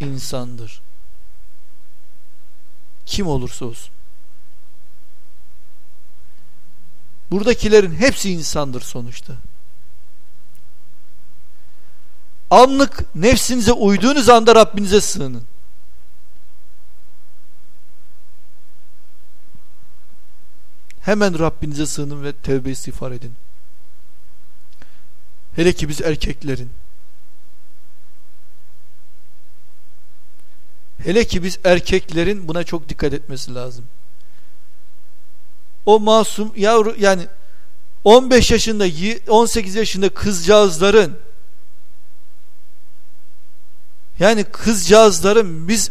insandır. Kim olursa olsun. Buradakilerin hepsi insandır sonuçta. Anlık nefsinize uyduğunuz anda Rabbinize sığının. Hemen Rabbinize sığının ve tevbe istiğfar edin. Hele ki biz erkeklerin hele ki biz erkeklerin buna çok dikkat etmesi lazım. O masum yavru yani 15 yaşında 18 yaşında kızcağızların yani kızcağızların biz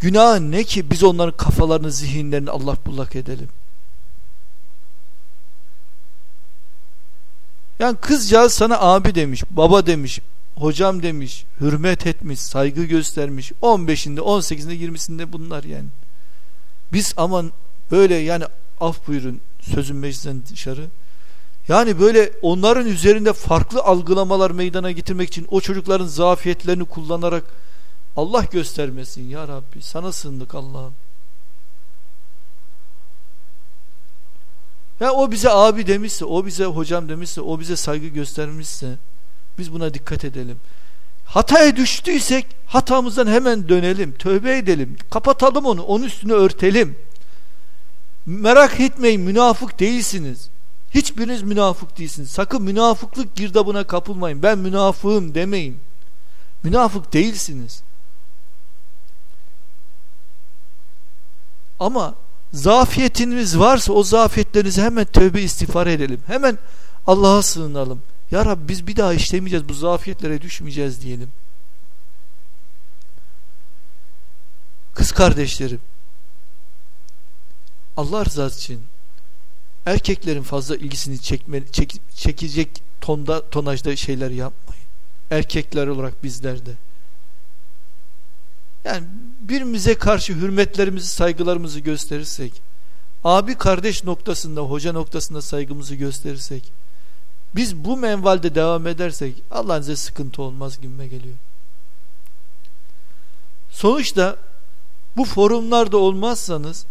günah ne ki biz onların kafalarını zihinlerini Allah bullak edelim. Yani kızcağız sana abi demiş, baba demiş, hocam demiş, hürmet etmiş, saygı göstermiş. 15'inde, 18'inde, 20'sinde bunlar yani. Biz aman böyle yani af buyurun sözün meclisten dışarı. Yani böyle onların üzerinde farklı algılamalar meydana getirmek için o çocukların zafiyetlerini kullanarak Allah göstermesin ya Rabbi. Sana sığındık Allah'ım. Ya o bize abi demişse, o bize hocam demişse, o bize saygı göstermişse biz buna dikkat edelim. Hataya düştüysek hatamızdan hemen dönelim, tövbe edelim, kapatalım onu, onun üstünü örtelim. Merak etmeyin münafık değilsiniz. Hiçbiriniz münafık değilsiniz. Sakın münafıklık girdabına kapılmayın. Ben münafığım demeyin. Münafık değilsiniz. Ama zafiyetiniz varsa o zafiyetlerinizi hemen tövbe istiğfar edelim. Hemen Allah'a sığınalım. Ya Rabbi biz bir daha işlemeyeceğiz. Bu zafiyetlere düşmeyeceğiz diyelim. Kız kardeşlerim Allah rızası için erkeklerin fazla ilgisini çekme, çek, çekecek tonda tonajda şeyler yapmayın. Erkekler olarak bizler de. Yani birbirimize karşı hürmetlerimizi, saygılarımızı gösterirsek, abi kardeş noktasında, hoca noktasında saygımızı gösterirsek, biz bu menvalde devam edersek Allah'ın size sıkıntı olmaz gibime geliyor. Sonuçta bu forumlarda olmazsanız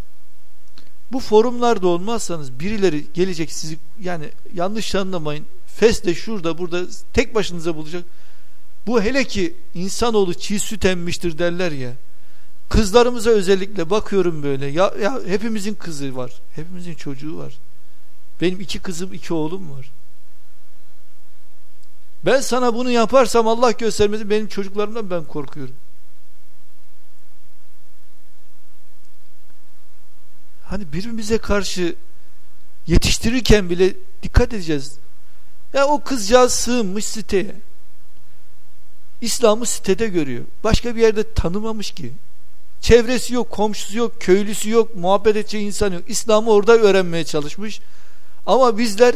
bu forumlarda olmazsanız birileri gelecek sizi yani yanlış anlamayın Fes'te şurada burada tek başınıza bulacak. Bu hele ki insanoğlu çiğ süt emmiştir derler ya. Kızlarımıza özellikle bakıyorum böyle. Ya, ya hepimizin kızı var. Hepimizin çocuğu var. Benim iki kızım, iki oğlum var. Ben sana bunu yaparsam Allah göstermedi benim çocuklarımdan ben korkuyorum. hani birbirimize karşı yetiştirirken bile dikkat edeceğiz. Ya o kızcağız sığınmış siteye. İslam'ı sitede görüyor. Başka bir yerde tanımamış ki. Çevresi yok, komşusu yok, köylüsü yok, muhabbet edeceği insan yok. İslam'ı orada öğrenmeye çalışmış. Ama bizler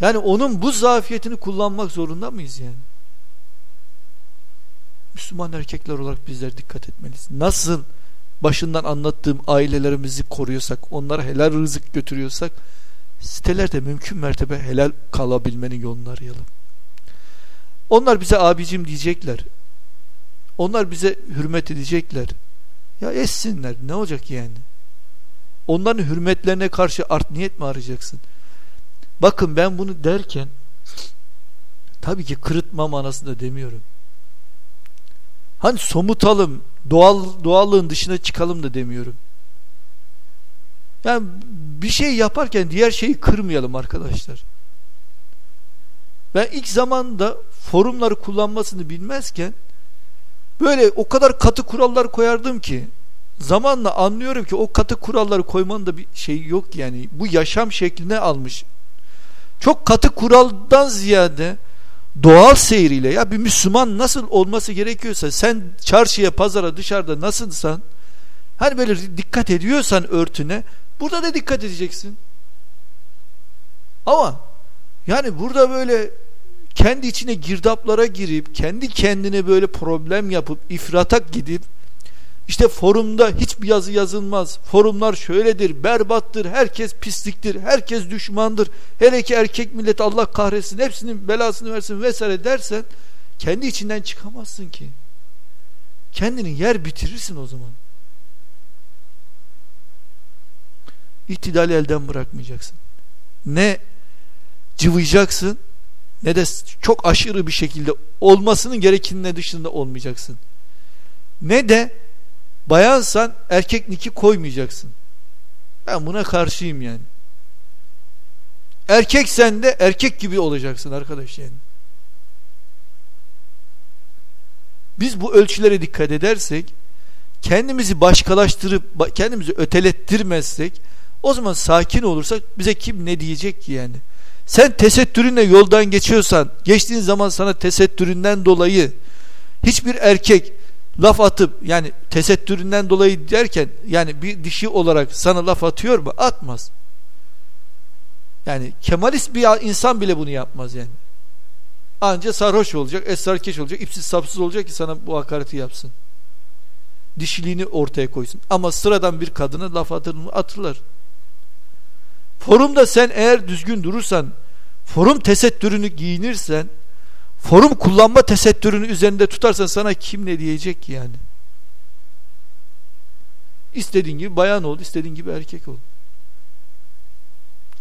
yani onun bu zafiyetini kullanmak zorunda mıyız yani? Müslüman erkekler olarak bizler dikkat etmeliyiz. Nasıl başından anlattığım ailelerimizi koruyorsak, onlara helal rızık götürüyorsak, sitelerde mümkün mertebe helal kalabilmenin yolunu arayalım. Onlar bize abicim diyecekler. Onlar bize hürmet edecekler. Ya etsinler. Ne olacak yani? Onların hürmetlerine karşı art niyet mi arayacaksın? Bakın ben bunu derken tabii ki kırıtma manasında demiyorum. Hani somutalım, doğal doğallığın dışına çıkalım da demiyorum. Yani bir şey yaparken diğer şeyi kırmayalım arkadaşlar. Ben ilk zamanda forumları kullanmasını bilmezken böyle o kadar katı kurallar koyardım ki zamanla anlıyorum ki o katı kuralları koymanın da bir şey yok yani. Bu yaşam şekline almış. Çok katı kuraldan ziyade doğal seyriyle ya bir Müslüman nasıl olması gerekiyorsa sen çarşıya pazara dışarıda nasılsan hani böyle dikkat ediyorsan örtüne burada da dikkat edeceksin. Ama yani burada böyle kendi içine girdaplara girip kendi kendine böyle problem yapıp ifrata gidip işte forumda hiçbir yazı yazılmaz. Forumlar şöyledir, berbattır, herkes pisliktir, herkes düşmandır. Hele ki erkek millet Allah kahretsin, hepsinin belasını versin vesaire dersen kendi içinden çıkamazsın ki. Kendini yer bitirirsin o zaman. İhtidali elden bırakmayacaksın. Ne cıvayacaksın ne de çok aşırı bir şekilde olmasının gerekinine dışında olmayacaksın. Ne de bayansan erkek niki koymayacaksın. Ben buna karşıyım yani. Erkeksen de erkek gibi olacaksın arkadaş yani. Biz bu ölçülere dikkat edersek kendimizi başkalaştırıp kendimizi ötelettirmezsek o zaman sakin olursak bize kim ne diyecek ki yani? Sen tesettürünle yoldan geçiyorsan, geçtiğin zaman sana tesettüründen dolayı hiçbir erkek laf atıp yani tesettüründen dolayı derken yani bir dişi olarak sana laf atıyor mu? Atmaz. Yani kemalist bir insan bile bunu yapmaz yani. Anca sarhoş olacak, esrarkeş olacak, ipsiz sapsız olacak ki sana bu hakareti yapsın. Dişiliğini ortaya koysun. Ama sıradan bir kadına laf atır mı? Atırlar. Forumda sen eğer düzgün durursan, forum tesettürünü giyinirsen, forum kullanma tesettürünü üzerinde tutarsan sana kim ne diyecek ki yani? İstediğin gibi bayan ol, istediğin gibi erkek ol.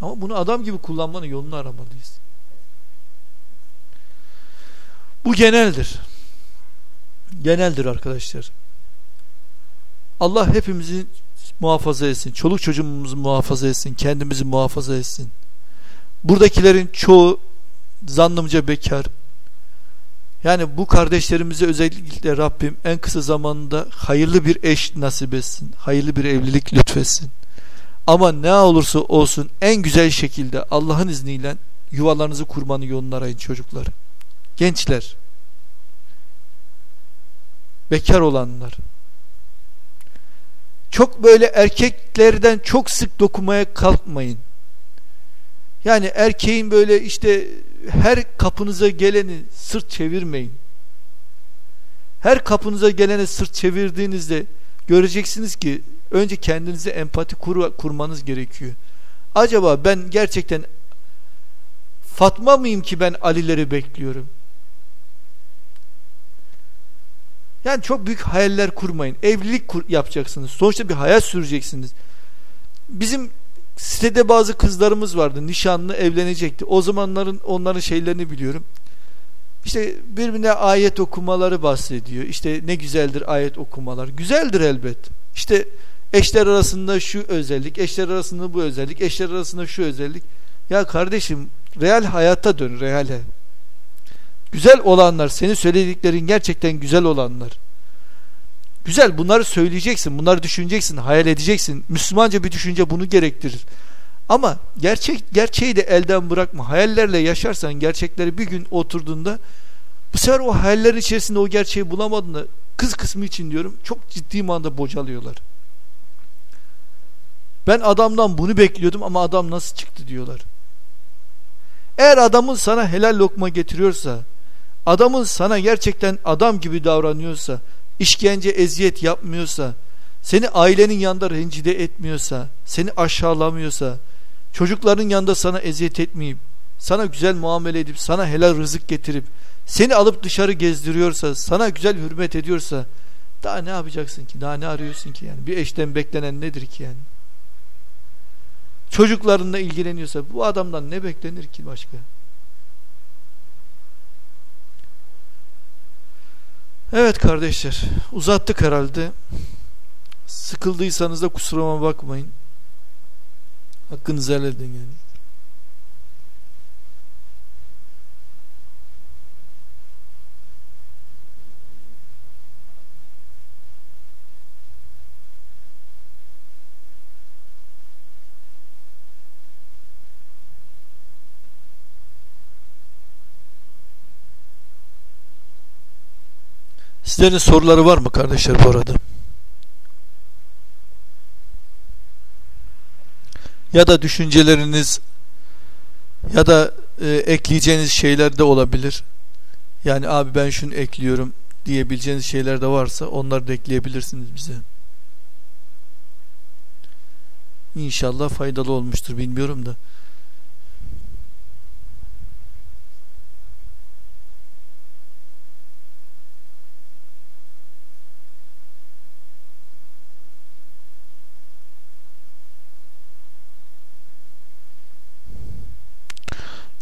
Ama bunu adam gibi kullanmanın yolunu aramalıyız. Bu geneldir. Geneldir arkadaşlar. Allah hepimizin muhafaza etsin. Çoluk çocuğumuzu muhafaza etsin. Kendimizi muhafaza etsin. Buradakilerin çoğu zannımca bekar. Yani bu kardeşlerimize özellikle Rabbim en kısa zamanda hayırlı bir eş nasip etsin. Hayırlı bir evlilik lütfetsin. Ama ne olursa olsun en güzel şekilde Allah'ın izniyle yuvalarınızı kurmanı yolunu arayın çocuklar. Gençler. Bekar olanlar çok böyle erkeklerden çok sık dokunmaya kalkmayın. Yani erkeğin böyle işte her kapınıza geleni sırt çevirmeyin. Her kapınıza gelene sırt çevirdiğinizde göreceksiniz ki önce kendinize empati kur kurmanız gerekiyor. Acaba ben gerçekten Fatma mıyım ki ben Ali'leri bekliyorum? Yani çok büyük hayaller kurmayın. Evlilik kur yapacaksınız. Sonuçta bir hayat süreceksiniz. Bizim sitede bazı kızlarımız vardı. Nişanlı evlenecekti. O zamanların onların şeylerini biliyorum. İşte birbirine ayet okumaları bahsediyor. İşte ne güzeldir ayet okumalar. Güzeldir elbet. İşte eşler arasında şu özellik, eşler arasında bu özellik, eşler arasında şu özellik. Ya kardeşim real hayata dön, reale. Güzel olanlar, senin söylediklerin gerçekten güzel olanlar. Güzel bunları söyleyeceksin, bunları düşüneceksin, hayal edeceksin. Müslümanca bir düşünce bunu gerektirir. Ama gerçek gerçeği de elden bırakma. Hayallerle yaşarsan gerçekleri bir gün oturduğunda bu sefer o hayallerin içerisinde o gerçeği bulamadığında kız kısmı için diyorum çok ciddi manada bocalıyorlar. Ben adamdan bunu bekliyordum ama adam nasıl çıktı diyorlar. Eğer adamın sana helal lokma getiriyorsa, adamın sana gerçekten adam gibi davranıyorsa, işkence eziyet yapmıyorsa, seni ailenin yanında rencide etmiyorsa, seni aşağılamıyorsa, çocukların yanında sana eziyet etmeyip, sana güzel muamele edip, sana helal rızık getirip, seni alıp dışarı gezdiriyorsa, sana güzel hürmet ediyorsa, daha ne yapacaksın ki? Daha ne arıyorsun ki yani? Bir eşten beklenen nedir ki yani? Çocuklarınla ilgileniyorsa bu adamdan ne beklenir ki başka? Evet kardeşler uzattık herhalde. Sıkıldıysanız da kusuruma bakmayın. Hakkınızı helal edin yani. Sizlerin soruları var mı kardeşler bu arada? Ya da düşünceleriniz ya da e, ekleyeceğiniz şeyler de olabilir. Yani abi ben şunu ekliyorum diyebileceğiniz şeyler de varsa onları da ekleyebilirsiniz bize. İnşallah faydalı olmuştur bilmiyorum da.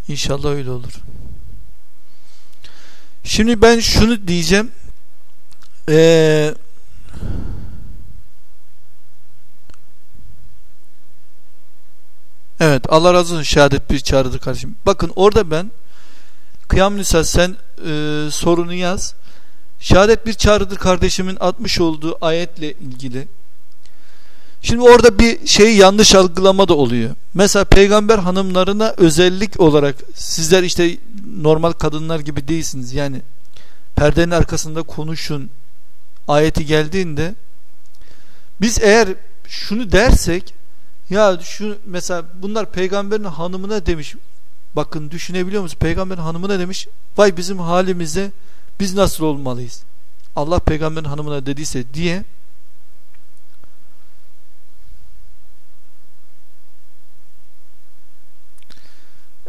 İnşallah öyle olur. Şimdi ben şunu diyeceğim. Ee, evet Allah razı olsun şehadet bir çağrıdır kardeşim. Bakın orada ben Kıyam Nisa sen e, sorunu yaz. Şehadet bir çağrıdır kardeşimin atmış olduğu ayetle ilgili Şimdi orada bir şey yanlış algılama da oluyor. Mesela peygamber hanımlarına özellik olarak sizler işte normal kadınlar gibi değilsiniz. Yani perdenin arkasında konuşun ayeti geldiğinde biz eğer şunu dersek ya şu mesela bunlar peygamberin hanımına demiş bakın düşünebiliyor musunuz peygamberin hanımına demiş vay bizim halimize biz nasıl olmalıyız Allah peygamberin hanımına dediyse diye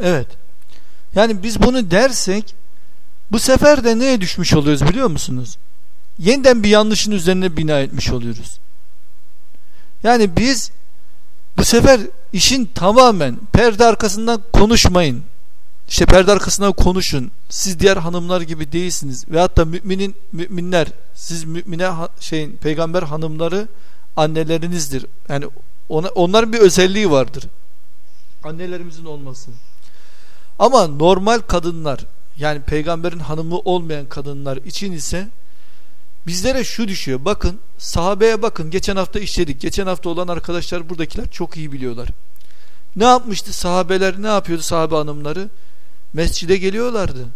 Evet. Yani biz bunu dersek bu sefer de neye düşmüş oluyoruz biliyor musunuz? Yeniden bir yanlışın üzerine bina etmiş oluyoruz. Yani biz bu sefer işin tamamen perde arkasından konuşmayın. İşte perde arkasından konuşun. Siz diğer hanımlar gibi değilsiniz. Ve hatta müminin müminler siz mümine şeyin peygamber hanımları annelerinizdir. Yani ona, onların bir özelliği vardır. Annelerimizin olması. Ama normal kadınlar yani peygamberin hanımı olmayan kadınlar için ise bizlere şu düşüyor. Bakın sahabeye bakın. Geçen hafta işledik. Geçen hafta olan arkadaşlar buradakiler çok iyi biliyorlar. Ne yapmıştı sahabeler? Ne yapıyordu sahabe hanımları? Mescide geliyorlardı.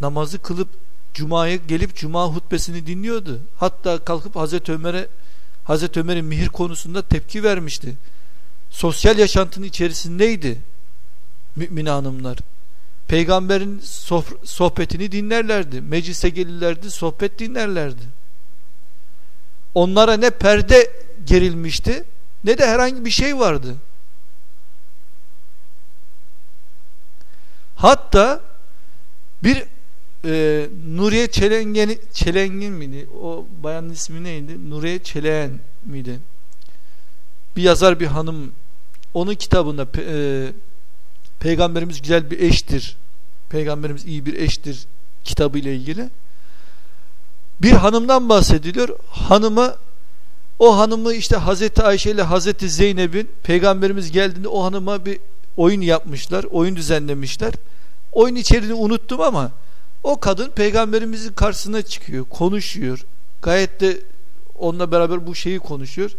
Namazı kılıp Cuma'ya gelip Cuma hutbesini dinliyordu. Hatta kalkıp Hazreti Ömer'e Hazreti Ömer'in mihir konusunda tepki vermişti. Sosyal yaşantının içerisindeydi mümin hanımlar. Peygamberin sohbetini dinlerlerdi. Meclise gelirlerdi, sohbet dinlerlerdi. Onlara ne perde gerilmişti ne de herhangi bir şey vardı. Hatta bir e, Nuriye Çelengen, Çelengin miydi? O bayanın ismi neydi? Nuriye Çelen miydi? Bir yazar bir hanım onun kitabında e, Peygamberimiz güzel bir eştir. Peygamberimiz iyi bir eştir kitabı ile ilgili. Bir hanımdan bahsediliyor. Hanımı o hanımı işte Hazreti Ayşe ile Hazreti Zeynep'in peygamberimiz geldiğinde o hanıma bir oyun yapmışlar. Oyun düzenlemişler. Oyun içeriğini unuttum ama o kadın peygamberimizin karşısına çıkıyor, konuşuyor. Gayet de onunla beraber bu şeyi konuşuyor.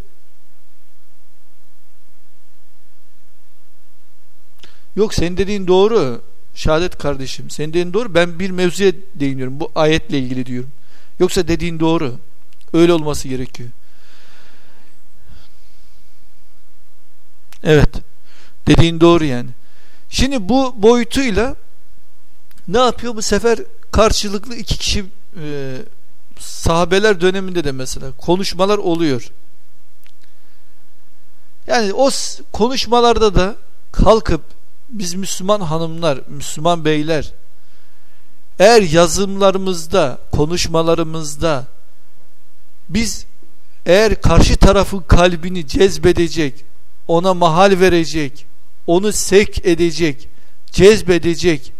Yok senin dediğin doğru. Şehadet kardeşim. Senin dediğin doğru. Ben bir mevzuya değiniyorum. Bu ayetle ilgili diyorum. Yoksa dediğin doğru. Öyle olması gerekiyor. Evet. Dediğin doğru yani. Şimdi bu boyutuyla ne yapıyor? Bu sefer karşılıklı iki kişi e, sahabeler döneminde de mesela konuşmalar oluyor. Yani o konuşmalarda da kalkıp biz Müslüman hanımlar, Müslüman beyler eğer yazımlarımızda, konuşmalarımızda biz eğer karşı tarafın kalbini cezbedecek, ona mahal verecek, onu sevk edecek, cezbedecek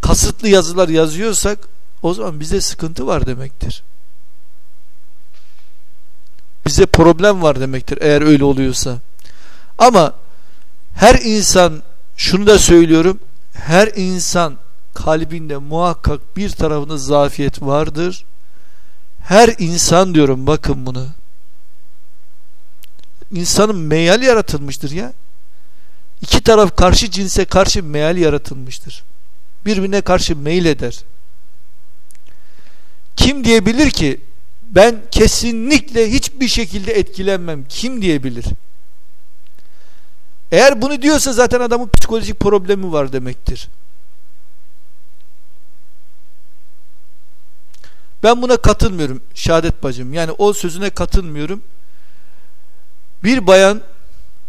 kasıtlı yazılar yazıyorsak o zaman bize sıkıntı var demektir. Bize problem var demektir eğer öyle oluyorsa. Ama her insan şunu da söylüyorum. Her insan kalbinde muhakkak bir tarafında zafiyet vardır. Her insan diyorum bakın bunu. İnsanın meyal yaratılmıştır ya. İki taraf karşı cinse karşı meyal yaratılmıştır. Birbirine karşı meyil eder. Kim diyebilir ki ben kesinlikle hiçbir şekilde etkilenmem. Kim diyebilir? Eğer bunu diyorsa zaten adamın psikolojik problemi var demektir. Ben buna katılmıyorum Şadet bacım. Yani o sözüne katılmıyorum. Bir bayan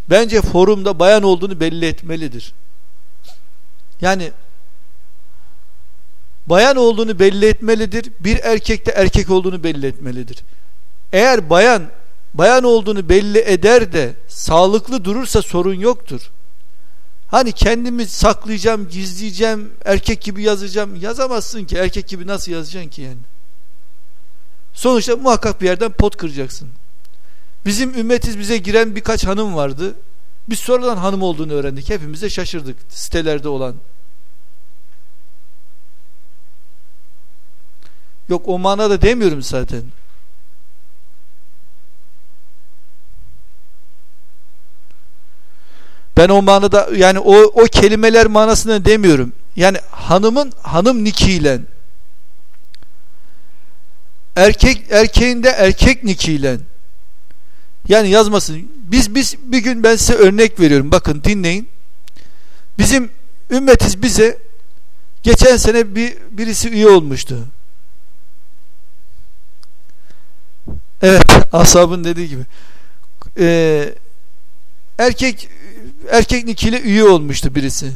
bence forumda bayan olduğunu belli etmelidir. Yani bayan olduğunu belli etmelidir. Bir erkek de erkek olduğunu belli etmelidir. Eğer bayan bayan olduğunu belli eder de sağlıklı durursa sorun yoktur. Hani kendimi saklayacağım, gizleyeceğim, erkek gibi yazacağım. Yazamazsın ki. Erkek gibi nasıl yazacaksın ki yani? Sonuçta muhakkak bir yerden pot kıracaksın. Bizim ümmetiz bize giren birkaç hanım vardı. Biz sonradan hanım olduğunu öğrendik. Hepimiz de şaşırdık sitelerde olan. Yok o manada demiyorum zaten. Ben o manada yani o, o kelimeler manasını demiyorum. Yani hanımın hanım nikiyle erkek erkeğinde erkek nikiyle yani yazmasın. Biz biz bir gün ben size örnek veriyorum. Bakın dinleyin. Bizim ümmetiz bize geçen sene bir birisi üye olmuştu. Evet, asabın dediği gibi. Ee, erkek erkek nikiyle üye olmuştu birisi.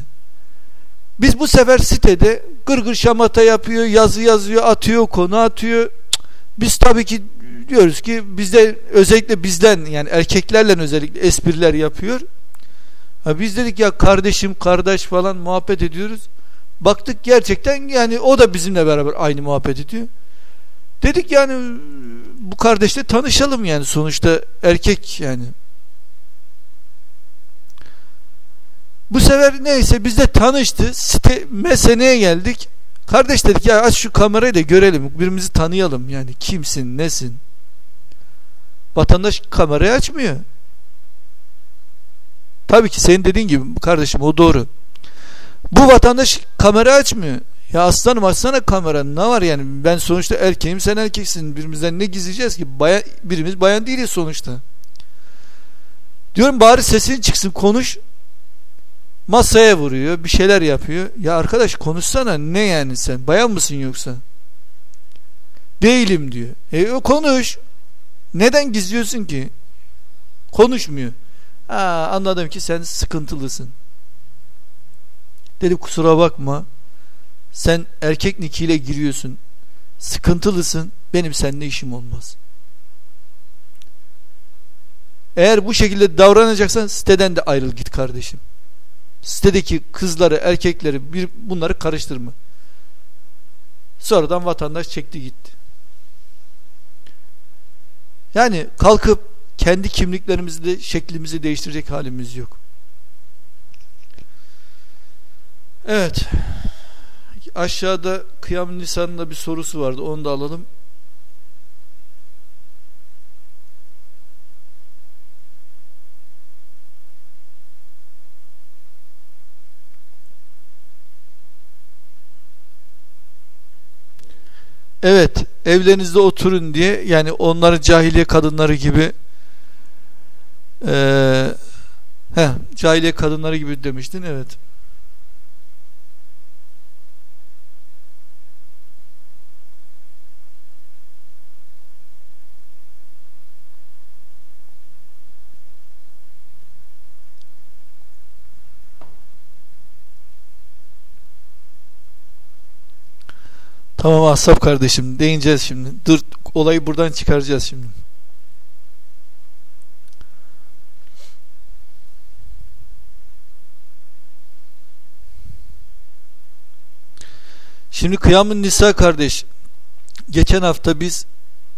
Biz bu sefer sitede gırgır şamata yapıyor, yazı yazıyor, atıyor, konu atıyor. Biz tabii ki diyoruz ki bizde özellikle bizden yani erkeklerle özellikle espriler yapıyor. Ha biz dedik ya kardeşim, kardeş falan muhabbet ediyoruz. Baktık gerçekten yani o da bizimle beraber aynı muhabbet ediyor. Dedik yani bu kardeşle tanışalım yani sonuçta erkek yani. Bu sefer neyse biz de tanıştı. Site meseneye geldik. Kardeş dedik ya aç şu kamerayı da görelim. Birbirimizi tanıyalım yani. Kimsin, nesin? Vatandaş kamerayı açmıyor. Tabii ki senin dediğin gibi kardeşim o doğru. Bu vatandaş kamera açmıyor. Ya aslanım açsana kamera ne var yani ben sonuçta erkeğim sen erkeksin birbirimizden ne gizleyeceğiz ki bayan, birimiz bayan değiliz sonuçta. Diyorum bari sesin çıksın konuş masaya vuruyor bir şeyler yapıyor. Ya arkadaş konuşsana ne yani sen bayan mısın yoksa? Değilim diyor. E o konuş. Neden gizliyorsun ki? Konuşmuyor. Aa, anladım ki sen sıkıntılısın. Dedi kusura bakma. Sen erkek nikiyle giriyorsun. Sıkıntılısın. Benim seninle işim olmaz. Eğer bu şekilde davranacaksan siteden de ayrıl git kardeşim. Sitedeki kızları, erkekleri bir bunları karıştırma. Sonradan vatandaş çekti gitti. Yani kalkıp kendi kimliklerimizi de şeklimizi değiştirecek halimiz yok. Evet. Aşağıda Kıyam Nisan'da bir sorusu vardı. Onu da alalım. Evet evlerinizde oturun diye yani onların cahiliye kadınları gibi ee, heh, cahiliye kadınları gibi demiştin evet. Tamam Asap kardeşim değineceğiz şimdi. Dur olayı buradan çıkaracağız şimdi. Şimdi Kıyamın Nisa kardeş geçen hafta biz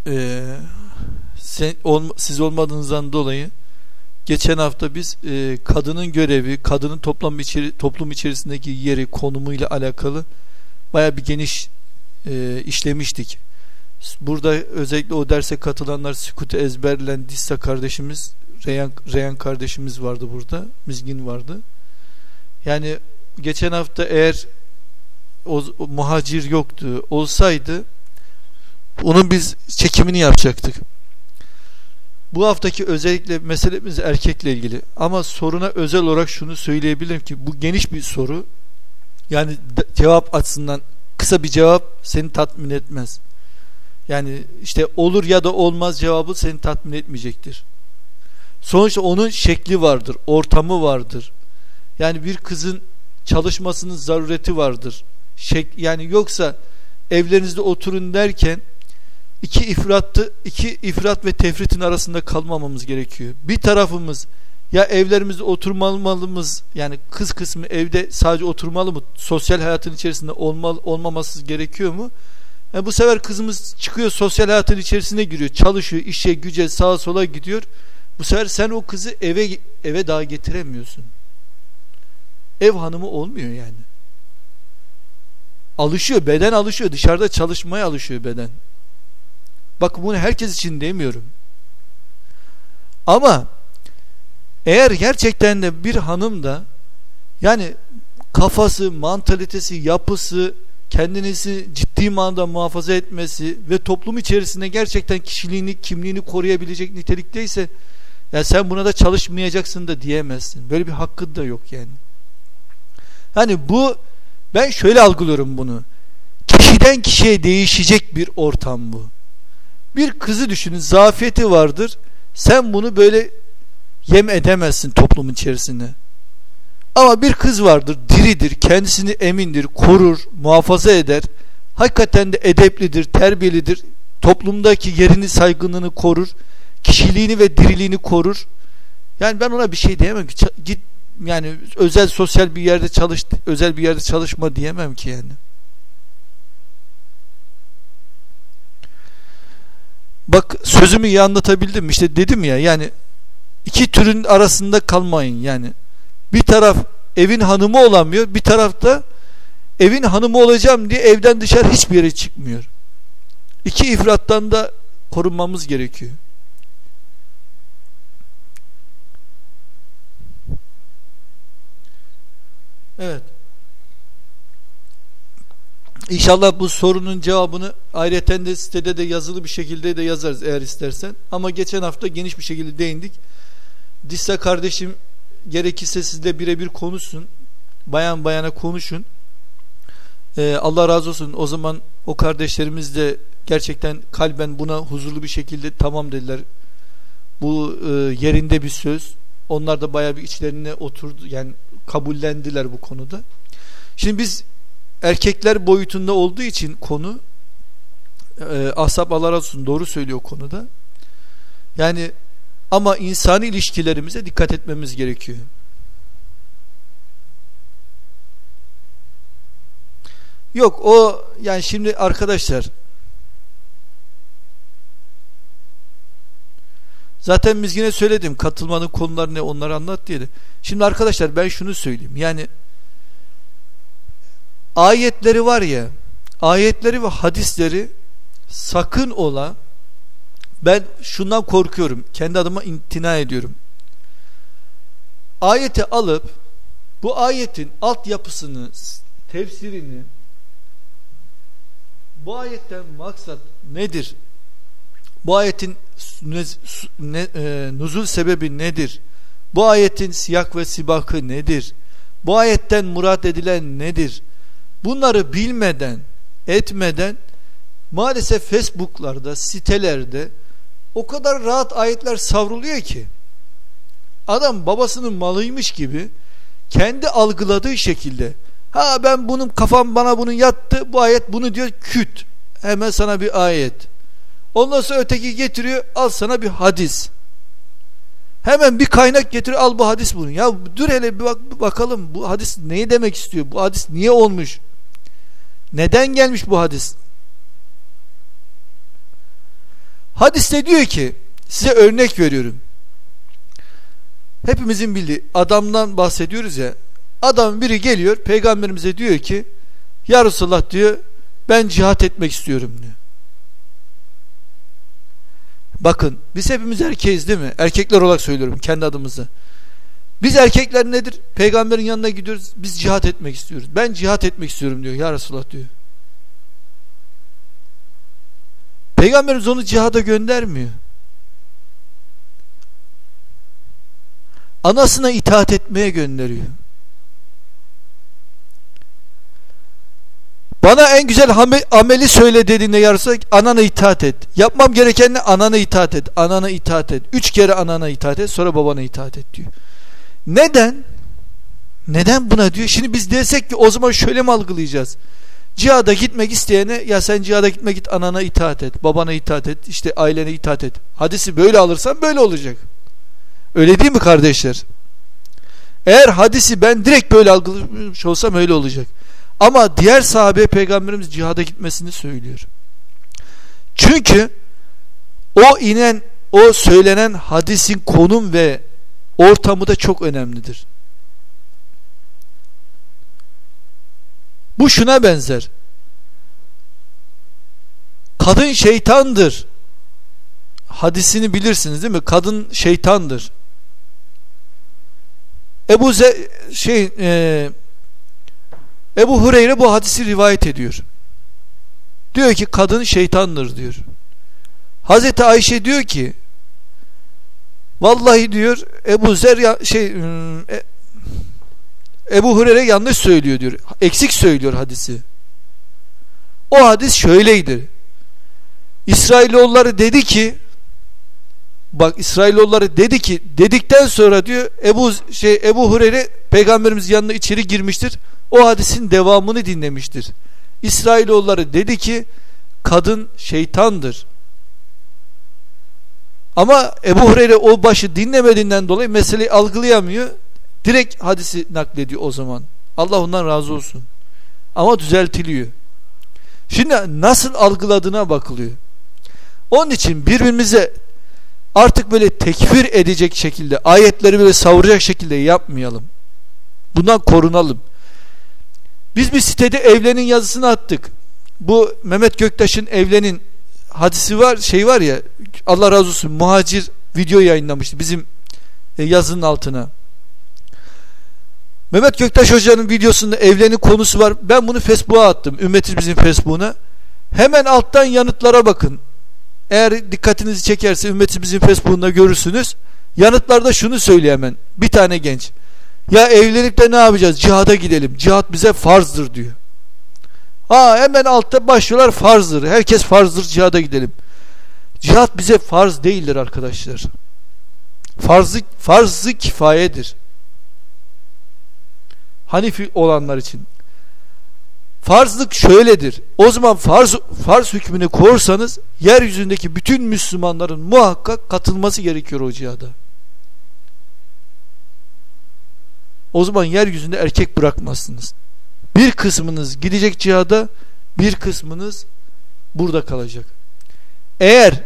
e, sen, ol, siz olmadığınızdan dolayı geçen hafta biz e, kadının görevi, kadının toplam içeri, toplum içerisindeki yeri, konumuyla alakalı baya bir geniş e, işlemiştik. Burada özellikle o derse katılanlar Sükut ezberlen Dissa kardeşimiz Reyhan, Reyhan kardeşimiz vardı burada. Mizgin vardı. Yani geçen hafta eğer o, o muhacir yoktu olsaydı onun biz çekimini yapacaktık. Bu haftaki özellikle meselemiz erkekle ilgili. Ama soruna özel olarak şunu söyleyebilirim ki bu geniş bir soru. Yani cevap açısından kısa bir cevap seni tatmin etmez. Yani işte olur ya da olmaz cevabı seni tatmin etmeyecektir. Sonuçta onun şekli vardır, ortamı vardır. Yani bir kızın çalışmasının zarureti vardır. Şek, yani yoksa evlerinizde oturun derken iki ifrattı, iki ifrat ve tefritin arasında kalmamamız gerekiyor. Bir tarafımız ya evlerimizde oturmalımız yani kız kısmı evde sadece oturmalı mı? Sosyal hayatın içerisinde olmalı, olmaması gerekiyor mu? Yani bu sefer kızımız çıkıyor sosyal hayatın içerisine giriyor. Çalışıyor, işe, güce, sağa sola gidiyor. Bu sefer sen o kızı eve eve daha getiremiyorsun. Ev hanımı olmuyor yani. Alışıyor, beden alışıyor. Dışarıda çalışmaya alışıyor beden. Bak bunu herkes için demiyorum. Ama eğer gerçekten de bir hanım da yani kafası, mantalitesi, yapısı, kendinizi ciddi manada muhafaza etmesi ve toplum içerisinde gerçekten kişiliğini, kimliğini koruyabilecek nitelikteyse ya sen buna da çalışmayacaksın da diyemezsin. Böyle bir hakkın da yok yani. Hani bu ben şöyle algılıyorum bunu. Kişiden kişiye değişecek bir ortam bu. Bir kızı düşünün, zafiyeti vardır. Sen bunu böyle yem edemezsin toplumun içerisinde. Ama bir kız vardır, diridir, kendisini emindir, korur, muhafaza eder. Hakikaten de edeplidir, terbiyelidir. Toplumdaki yerini, saygınlığını korur. Kişiliğini ve diriliğini korur. Yani ben ona bir şey diyemem ki. Git yani özel sosyal bir yerde çalış, özel bir yerde çalışma diyemem ki yani. Bak sözümü iyi anlatabildim işte dedim ya yani iki türün arasında kalmayın yani. Bir taraf evin hanımı olamıyor, bir tarafta evin hanımı olacağım diye evden dışarı hiçbir yere çıkmıyor. İki ifrattan da korunmamız gerekiyor. Evet. İnşallah bu sorunun cevabını ayrıca de sitede de yazılı bir şekilde de yazarız eğer istersen. Ama geçen hafta geniş bir şekilde değindik. Dissa kardeşim gerekirse sizle birebir konuşsun. Bayan bayana konuşun. Ee, Allah razı olsun. O zaman o kardeşlerimiz de gerçekten kalben buna huzurlu bir şekilde tamam dediler. Bu e, yerinde bir söz. Onlar da bayağı bir içlerine oturdu. Yani kabullendiler bu konuda. Şimdi biz erkekler boyutunda olduğu için konu e, Ashab Allah razı olsun doğru söylüyor konuda. Yani ama insani ilişkilerimize dikkat etmemiz gerekiyor. Yok o yani şimdi arkadaşlar zaten mizgine söyledim katılmanın konuları ne onları anlat diye de. Şimdi arkadaşlar ben şunu söyleyeyim yani ayetleri var ya ayetleri ve hadisleri sakın ola ben şundan korkuyorum. Kendi adıma imtina ediyorum. Ayeti alıp bu ayetin altyapısını, tefsirini Bu ayetten maksat nedir? Bu ayetin e, nuzul sebebi nedir? Bu ayetin siyak ve sibakı nedir? Bu ayetten murat edilen nedir? Bunları bilmeden, etmeden maalesef Facebook'larda, sitelerde o kadar rahat ayetler savruluyor ki adam babasının malıymış gibi kendi algıladığı şekilde ha ben bunun kafam bana bunu yattı bu ayet bunu diyor küt hemen sana bir ayet. Ondan sonra öteki getiriyor al sana bir hadis. Hemen bir kaynak getiriyor al bu hadis bunu. Ya dur hele bir, bak, bir bakalım bu hadis neyi demek istiyor bu hadis niye olmuş? Neden gelmiş bu hadis hadiste diyor ki size örnek veriyorum hepimizin bildiği adamdan bahsediyoruz ya adam biri geliyor peygamberimize diyor ki ya Resulullah diyor ben cihat etmek istiyorum diyor. Bakın biz hepimiz erkeğiz değil mi? Erkekler olarak söylüyorum kendi adımızı. Biz erkekler nedir? Peygamberin yanına gidiyoruz. Biz cihat etmek istiyoruz. Ben cihat etmek istiyorum diyor. Ya Resulullah diyor. Peygamberimiz onu cihada göndermiyor. Anasına itaat etmeye gönderiyor. Bana en güzel ameli söyle dediğinde yarısı anana itaat et. Yapmam gereken ne? Anana itaat et. Anana itaat et. Üç kere anana itaat et. Sonra babana itaat et diyor. Neden? Neden buna diyor? Şimdi biz desek ki o zaman şöyle mi algılayacağız? Cihada gitmek isteyene ya sen cihada gitme git anana itaat et. Babana itaat et. işte ailene itaat et. Hadisi böyle alırsan böyle olacak. Öyle değil mi kardeşler? Eğer hadisi ben direkt böyle algılamış olsam öyle olacak. Ama diğer sahabe peygamberimiz cihada gitmesini söylüyor. Çünkü o inen o söylenen hadisin konum ve ortamı da çok önemlidir. Bu şuna benzer. Kadın şeytandır. Hadisini bilirsiniz değil mi? Kadın şeytandır. Ebu Ze şey e, Ebu Hureyre bu hadisi rivayet ediyor. Diyor ki kadın şeytandır diyor. Hazreti Ayşe diyor ki vallahi diyor Ebu Zer şey hmm, e, Ebu Hureyre yanlış söylüyor diyor. Eksik söylüyor hadisi. O hadis şöyleydi. İsrailoğulları dedi ki bak İsrailoğulları dedi ki dedikten sonra diyor Ebu şey Ebu Hureyre peygamberimiz yanına içeri girmiştir. O hadisin devamını dinlemiştir. İsrailoğulları dedi ki kadın şeytandır. Ama Ebu Hureyre o başı dinlemediğinden dolayı meseleyi algılayamıyor. Direkt hadisi naklediyor o zaman. Allah ondan razı olsun. Ama düzeltiliyor. Şimdi nasıl algıladığına bakılıyor. Onun için birbirimize artık böyle tekfir edecek şekilde ayetleri böyle savuracak şekilde yapmayalım. Bundan korunalım. Biz bir sitede evlenin yazısını attık. Bu Mehmet Göktaş'ın evlenin hadisi var şey var ya Allah razı olsun muhacir video yayınlamıştı bizim e, yazının altına. Mehmet Göktaş Hoca'nın videosunda evlenin konusu var. Ben bunu Facebook'a attım. Ümmetiz bizim Facebook'una. Hemen alttan yanıtlara bakın. Eğer dikkatinizi çekerse Ümmetiz bizim Facebook'unda görürsünüz. Yanıtlarda şunu söylüyor hemen. Bir tane genç. Ya evlenip de ne yapacağız? Cihada gidelim. Cihat bize farzdır diyor. Ha hemen altta başlıyorlar farzdır. Herkes farzdır cihada gidelim. Cihat bize farz değildir arkadaşlar. Farzı, farzı kifayedir. Hanifi olanlar için. Farzlık şöyledir. O zaman farz, farz hükmünü korsanız yeryüzündeki bütün Müslümanların muhakkak katılması gerekiyor o cihada. O zaman yeryüzünde erkek bırakmazsınız. Bir kısmınız gidecek cihada, bir kısmınız burada kalacak. Eğer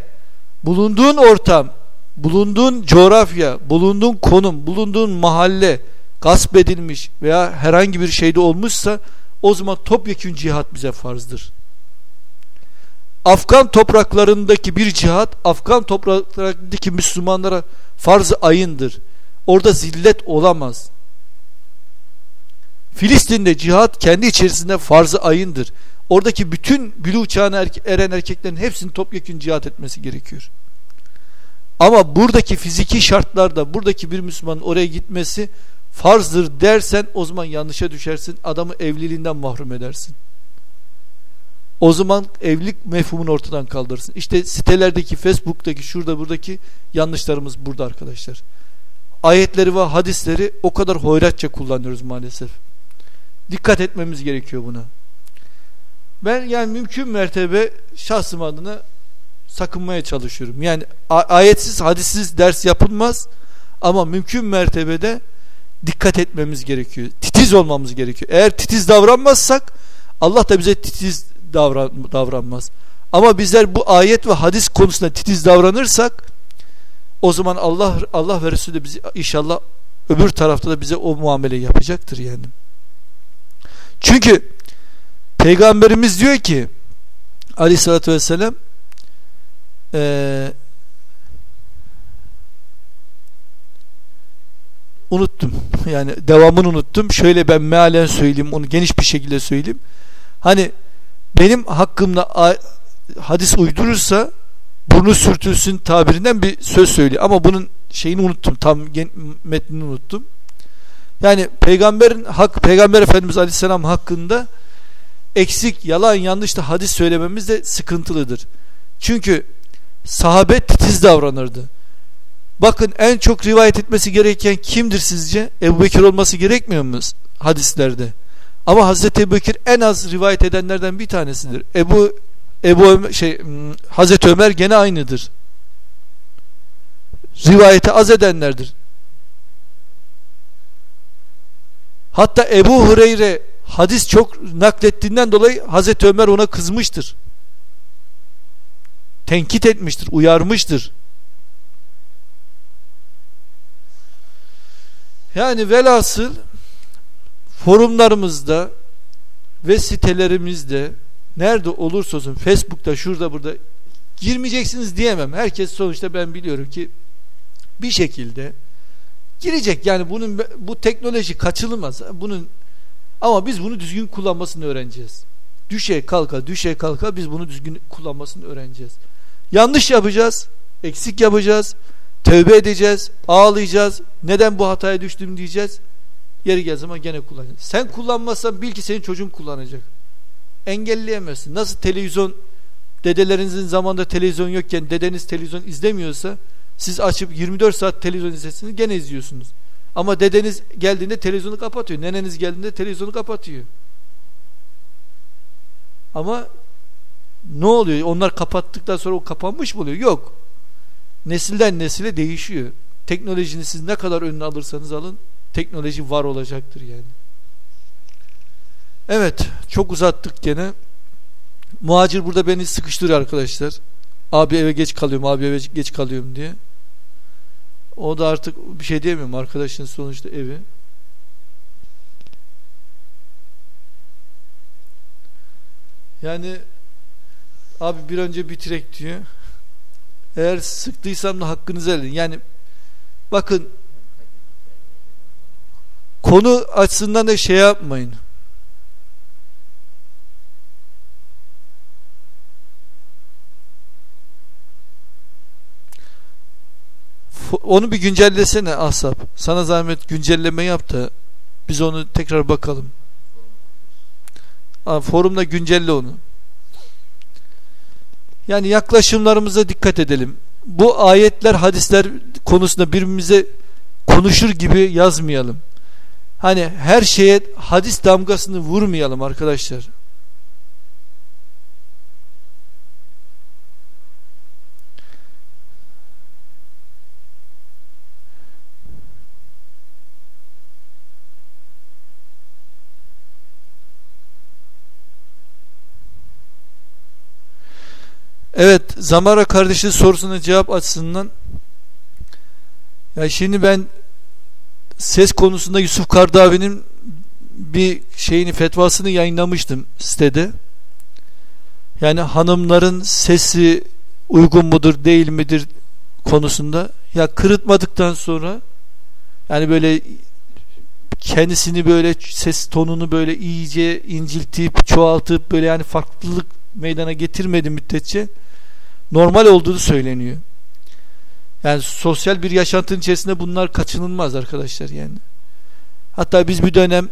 bulunduğun ortam, bulunduğun coğrafya, bulunduğun konum, bulunduğun mahalle gasp edilmiş veya herhangi bir şeyde olmuşsa o zaman topyekün cihat bize farzdır. Afgan topraklarındaki bir cihat Afgan topraklarındaki Müslümanlara farz ayındır. Orada zillet olamaz. Filistin'de cihat kendi içerisinde farzı ayındır. Oradaki bütün bülü çağına erke eren erkeklerin hepsinin topyekun cihat etmesi gerekiyor. Ama buradaki fiziki şartlarda buradaki bir Müslümanın oraya gitmesi farzdır dersen o zaman yanlışa düşersin. Adamı evliliğinden mahrum edersin. O zaman evlilik mefhumunu ortadan kaldırırsın. İşte sitelerdeki, Facebook'taki, şurada buradaki yanlışlarımız burada arkadaşlar. Ayetleri ve hadisleri o kadar hoyratça kullanıyoruz maalesef. Dikkat etmemiz gerekiyor buna. Ben yani mümkün mertebe şahsım adına sakınmaya çalışıyorum. Yani ayetsiz, hadissiz ders yapılmaz ama mümkün mertebede dikkat etmemiz gerekiyor. Titiz olmamız gerekiyor. Eğer titiz davranmazsak Allah da bize titiz davran, davranmaz. Ama bizler bu ayet ve hadis konusunda titiz davranırsak o zaman Allah Allah ve Resulü bizi inşallah öbür tarafta da bize o muamele yapacaktır yani. Çünkü Peygamberimiz diyor ki Aleyhisselatü Vesselam ee, unuttum. Yani devamını unuttum. Şöyle ben mealen söyleyeyim. Onu geniş bir şekilde söyleyeyim. Hani benim hakkımda hadis uydurursa burnu sürtülsün tabirinden bir söz söylüyor. Ama bunun şeyini unuttum. Tam metnini unuttum. Yani peygamberin hak peygamber efendimiz aleyhisselam hakkında eksik, yalan, yanlış da hadis söylememiz de sıkıntılıdır. Çünkü sahabe titiz davranırdı. Bakın en çok rivayet etmesi gereken kimdir sizce? Ebu Bekir olması gerekmiyor mu hadislerde? Ama Hazreti Ebu Bekir en az rivayet edenlerden bir tanesidir. Ebu Ebu Ömer, şey hmm, Hazreti Ömer gene aynıdır. Rivayete az edenlerdir. Hatta Ebu Hureyre hadis çok naklettiğinden dolayı Hazreti Ömer ona kızmıştır. Tenkit etmiştir, uyarmıştır. Yani velhasıl forumlarımızda ve sitelerimizde nerede olursa olsun Facebook'ta şurada burada girmeyeceksiniz diyemem. Herkes sonuçta ben biliyorum ki bir şekilde girecek. Yani bunun bu teknoloji kaçılmaz. Bunun ama biz bunu düzgün kullanmasını öğreneceğiz. Düşe kalka düşe kalka biz bunu düzgün kullanmasını öğreneceğiz. Yanlış yapacağız, eksik yapacağız, tövbe edeceğiz, ağlayacağız. Neden bu hataya düştüm diyeceğiz. Yeri gel zaman gene kullanacağız. Sen kullanmazsan bil ki senin çocuğun kullanacak. Engelleyemezsin. Nasıl televizyon dedelerinizin zamanında televizyon yokken dedeniz televizyon izlemiyorsa siz açıp 24 saat televizyon izlesiniz gene izliyorsunuz. Ama dedeniz geldiğinde televizyonu kapatıyor. Neneniz geldiğinde televizyonu kapatıyor. Ama ne oluyor? Onlar kapattıktan sonra o kapanmış mı oluyor? Yok. Nesilden nesile değişiyor. Teknolojini siz ne kadar önüne alırsanız alın teknoloji var olacaktır yani. Evet çok uzattık gene. Muhacir burada beni sıkıştırıyor arkadaşlar. Abi eve geç kalıyorum abi eve geç kalıyorum diye. O da artık bir şey diyemiyorum arkadaşın sonuçta evi. Yani abi bir önce bitirek diyor. Eğer sıktıysam da hakkınızı edin. Yani bakın konu açısından da şey yapmayın. Onu bir güncellesene Asap. Sana zahmet güncelleme yap da biz onu tekrar bakalım. Ha, forumda güncelle onu. Yani yaklaşımlarımıza dikkat edelim. Bu ayetler, hadisler konusunda birbirimize konuşur gibi yazmayalım. Hani her şeye hadis damgasını vurmayalım arkadaşlar. Evet Zamara kardeşi sorusuna cevap açısından ya şimdi ben ses konusunda Yusuf Kardavi'nin bir şeyini fetvasını yayınlamıştım sitede. Yani hanımların sesi uygun mudur değil midir konusunda ya kırıtmadıktan sonra yani böyle kendisini böyle ses tonunu böyle iyice inciltip çoğaltıp böyle yani farklılık meydana getirmedi müddetçe normal olduğunu söyleniyor. Yani sosyal bir yaşantının içerisinde bunlar kaçınılmaz arkadaşlar yani. Hatta biz bir dönem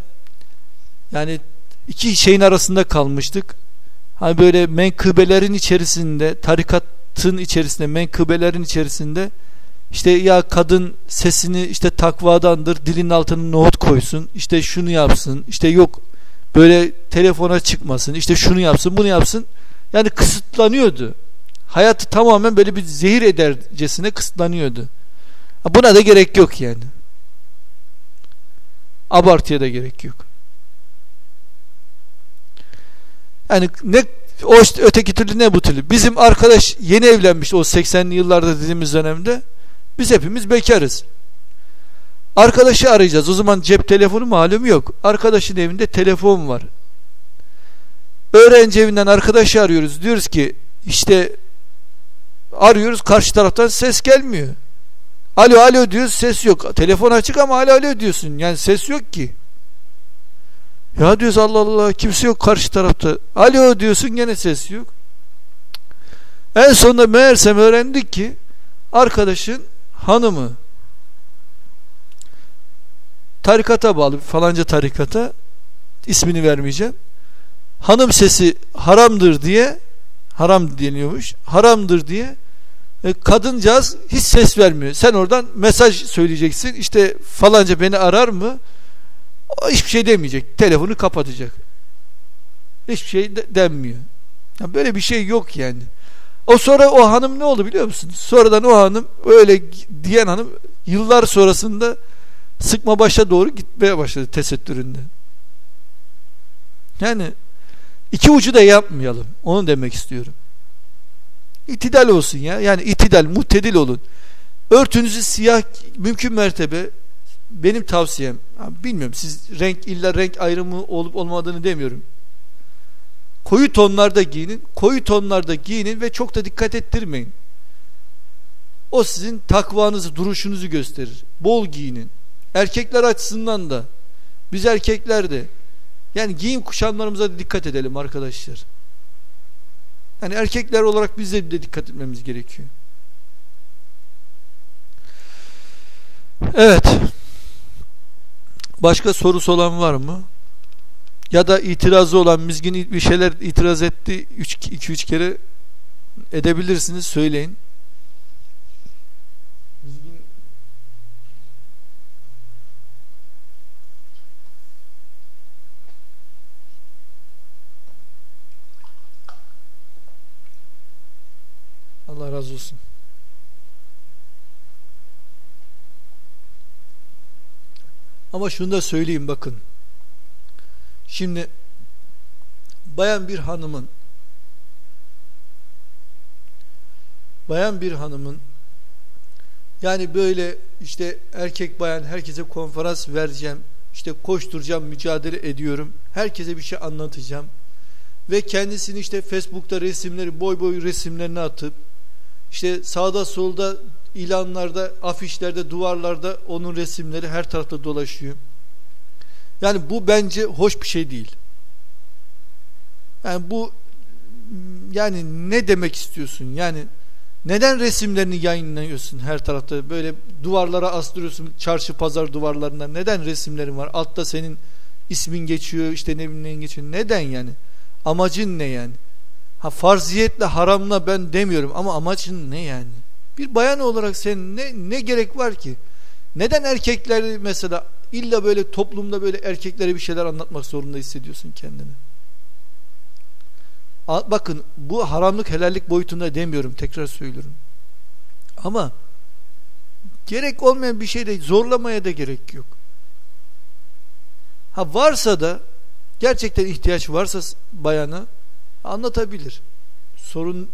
yani iki şeyin arasında kalmıştık. Hani böyle menkıbelerin içerisinde, tarikatın içerisinde, menkıbelerin içerisinde işte ya kadın sesini işte takvadandır, dilin altına nohut koysun, işte şunu yapsın, işte yok böyle telefona çıkmasın, işte şunu yapsın, bunu yapsın. Yani kısıtlanıyordu. Hayatı tamamen böyle bir zehir edercesine kısıtlanıyordu. Buna da gerek yok yani. Abartıya da gerek yok. Yani ne o işte öteki türlü ne bu türlü. Bizim arkadaş yeni evlenmiş o 80'li yıllarda dediğimiz dönemde. Biz hepimiz bekarız. Arkadaşı arayacağız. O zaman cep telefonu malum yok. Arkadaşın evinde telefon var. Öğrenci evinden arkadaşı arıyoruz. Diyoruz ki işte arıyoruz karşı taraftan ses gelmiyor. Alo alo diyoruz ses yok. Telefon açık ama alo alo diyorsun. Yani ses yok ki. Ya diyoruz Allah Allah kimse yok karşı tarafta. Alo diyorsun gene ses yok. En sonunda meğersem öğrendik ki arkadaşın hanımı tarikata bağlı falanca tarikata ismini vermeyeceğim. Hanım sesi haramdır diye haram deniyormuş. Haramdır diye kadıncağız hiç ses vermiyor. Sen oradan mesaj söyleyeceksin. İşte falanca beni arar mı? O hiçbir şey demeyecek. Telefonu kapatacak. Hiçbir şey de denmiyor. Yani böyle bir şey yok yani. O sonra o hanım ne oldu biliyor musunuz? Sonradan o hanım öyle diyen hanım yıllar sonrasında sıkma başa doğru gitmeye başladı tesettüründe. Yani iki ucu da yapmayalım. Onu demek istiyorum. İtidal olsun ya. Yani itidal, muhtedil olun. Örtünüzü siyah mümkün mertebe benim tavsiyem bilmiyorum siz renk illa renk ayrımı olup olmadığını demiyorum. Koyu tonlarda giyinin, koyu tonlarda giyinin ve çok da dikkat ettirmeyin. O sizin takvanızı, duruşunuzu gösterir. Bol giyinin. Erkekler açısından da biz erkekler de yani giyim kuşamlarımıza dikkat edelim arkadaşlar. Yani erkekler olarak biz de, dikkat etmemiz gerekiyor. Evet. Başka sorusu olan var mı? Ya da itirazı olan Mizgin bir şeyler itiraz etti 2-3 kere edebilirsiniz söyleyin. Allah razı olsun. Ama şunu da söyleyeyim bakın. Şimdi bayan bir hanımın bayan bir hanımın yani böyle işte erkek bayan herkese konferans vereceğim işte koşturacağım mücadele ediyorum herkese bir şey anlatacağım ve kendisini işte Facebook'ta resimleri boy boy resimlerini atıp işte sağda solda ilanlarda, afişlerde, duvarlarda onun resimleri her tarafta dolaşıyor. Yani bu bence hoş bir şey değil. Yani bu yani ne demek istiyorsun? Yani neden resimlerini yayınlıyorsun her tarafta? Böyle duvarlara astırıyorsun çarşı pazar duvarlarında. Neden resimlerin var? Altta senin ismin geçiyor, işte ne bileyim geçiyor. Neden yani? Amacın ne yani? Ha farziyetle haramla ben demiyorum ama amacın ne yani? Bir bayan olarak sen ne ne gerek var ki? Neden erkekler mesela illa böyle toplumda böyle erkeklere bir şeyler anlatmak zorunda hissediyorsun kendini? Bakın bu haramlık helallik boyutunda demiyorum tekrar söylüyorum. Ama gerek olmayan bir şeyde zorlamaya da gerek yok. Ha varsa da gerçekten ihtiyaç varsa bayana anlatabilir. Sorun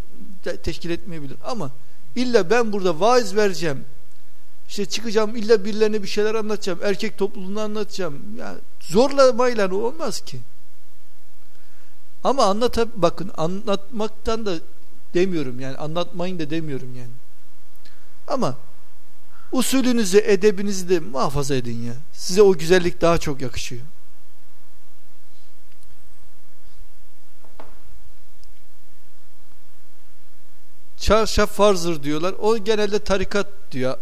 teşkil etmeyebilir ama illa ben burada vaaz vereceğim. İşte çıkacağım illa birilerine bir şeyler anlatacağım. Erkek topluluğunu anlatacağım. Yani zorlamayla olmaz ki. Ama anlata bakın anlatmaktan da demiyorum yani anlatmayın da demiyorum yani. Ama Usulünüzü, edebinizi de muhafaza edin ya. Size o güzellik daha çok yakışıyor. Çarşaf farzır diyorlar. O genelde tarikat diyor.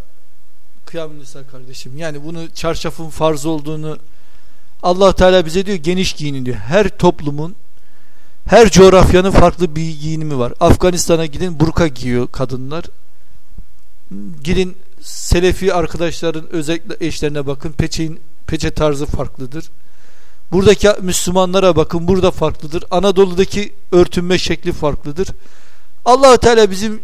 Kıyam kardeşim. Yani bunu çarşafın farz olduğunu Allah Teala bize diyor geniş giyinin diyor. Her toplumun her coğrafyanın farklı bir giyinimi var. Afganistan'a gidin burka giyiyor kadınlar. Gidin Selefi arkadaşların özellikle eşlerine bakın. Peçeyin, peçe tarzı farklıdır. Buradaki Müslümanlara bakın. Burada farklıdır. Anadolu'daki örtünme şekli farklıdır. Allah Teala bizim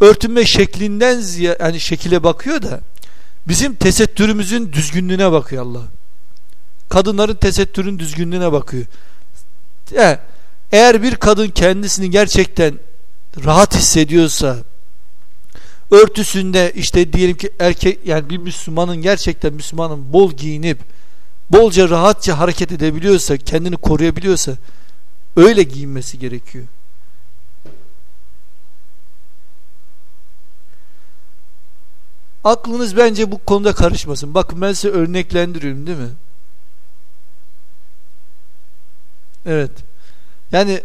örtünme şeklinden ziyade yani şekile bakıyor da bizim tesettürümüzün düzgünlüğüne bakıyor Allah. Kadınların tesettürün düzgünlüğüne bakıyor. Yani eğer bir kadın kendisini gerçekten rahat hissediyorsa örtüsünde işte diyelim ki erkek yani bir Müslümanın gerçekten Müslümanın bol giyinip bolca rahatça hareket edebiliyorsa kendini koruyabiliyorsa öyle giyinmesi gerekiyor. Aklınız bence bu konuda karışmasın. Bakın ben size örneklendiriyorum değil mi? Evet. Yani e,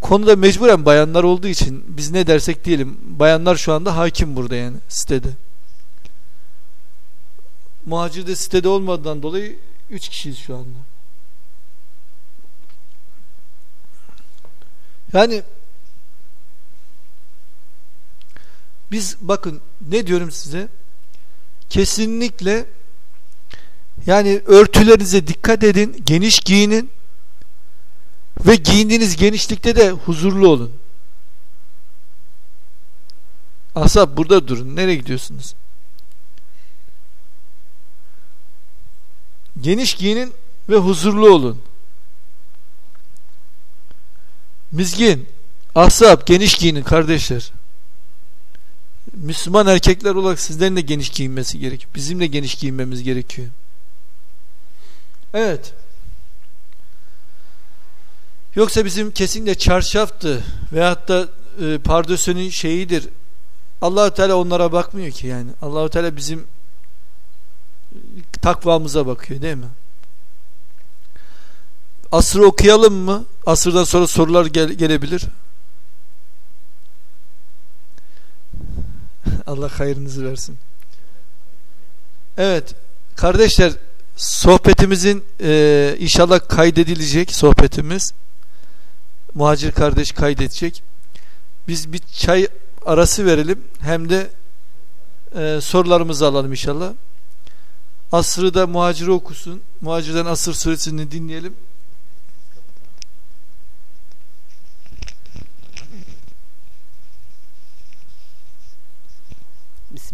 konuda mecburen bayanlar olduğu için biz ne dersek diyelim bayanlar şu anda hakim burada yani sitede. Muhacir de sitede olmadığından dolayı 3 kişiyiz şu anda. Yani biz bakın ne diyorum size kesinlikle yani örtülerinize dikkat edin geniş giyinin ve giyindiğiniz genişlikte de huzurlu olun. Asap burada durun. Nereye gidiyorsunuz? Geniş giyinin ve huzurlu olun. Mizgin, asap geniş giyinin kardeşler. Müslüman erkekler olarak sizlerin de geniş giyinmesi gerekiyor. Bizim de geniş giyinmemiz gerekiyor. Evet. Yoksa bizim kesinlikle çarşaftı veyahut da e, pardösünün şeyidir. Allahu Teala onlara bakmıyor ki yani. Allahu Teala bizim takvamıza bakıyor değil mi? Asrı okuyalım mı? Asırdan sonra sorular gel gelebilir. Allah hayrınızı versin. Evet kardeşler sohbetimizin e, inşallah kaydedilecek sohbetimiz muhacir kardeş kaydedecek. Biz bir çay arası verelim hem de e, sorularımızı alalım inşallah. Asrı da muhaciri okusun. Muhacirden Asır suresini dinleyelim.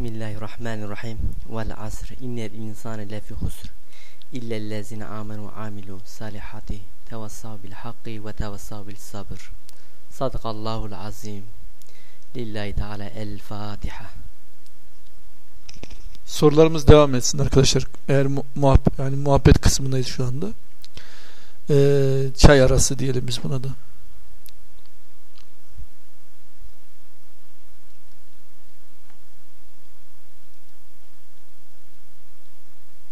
Bismillahirrahmanirrahim. Vel asr. İnnel insane lefi husr. İllellezine amenu amilu salihati tevassav bil hakki ve tevassav bil sabır. Sadakallahul azim. Lillahi Teala el Fatiha. Sorularımız devam etsin arkadaşlar. Eğer muhabbet, yani muhabbet kısmındayız şu anda. Ee, çay arası diyelim biz buna da.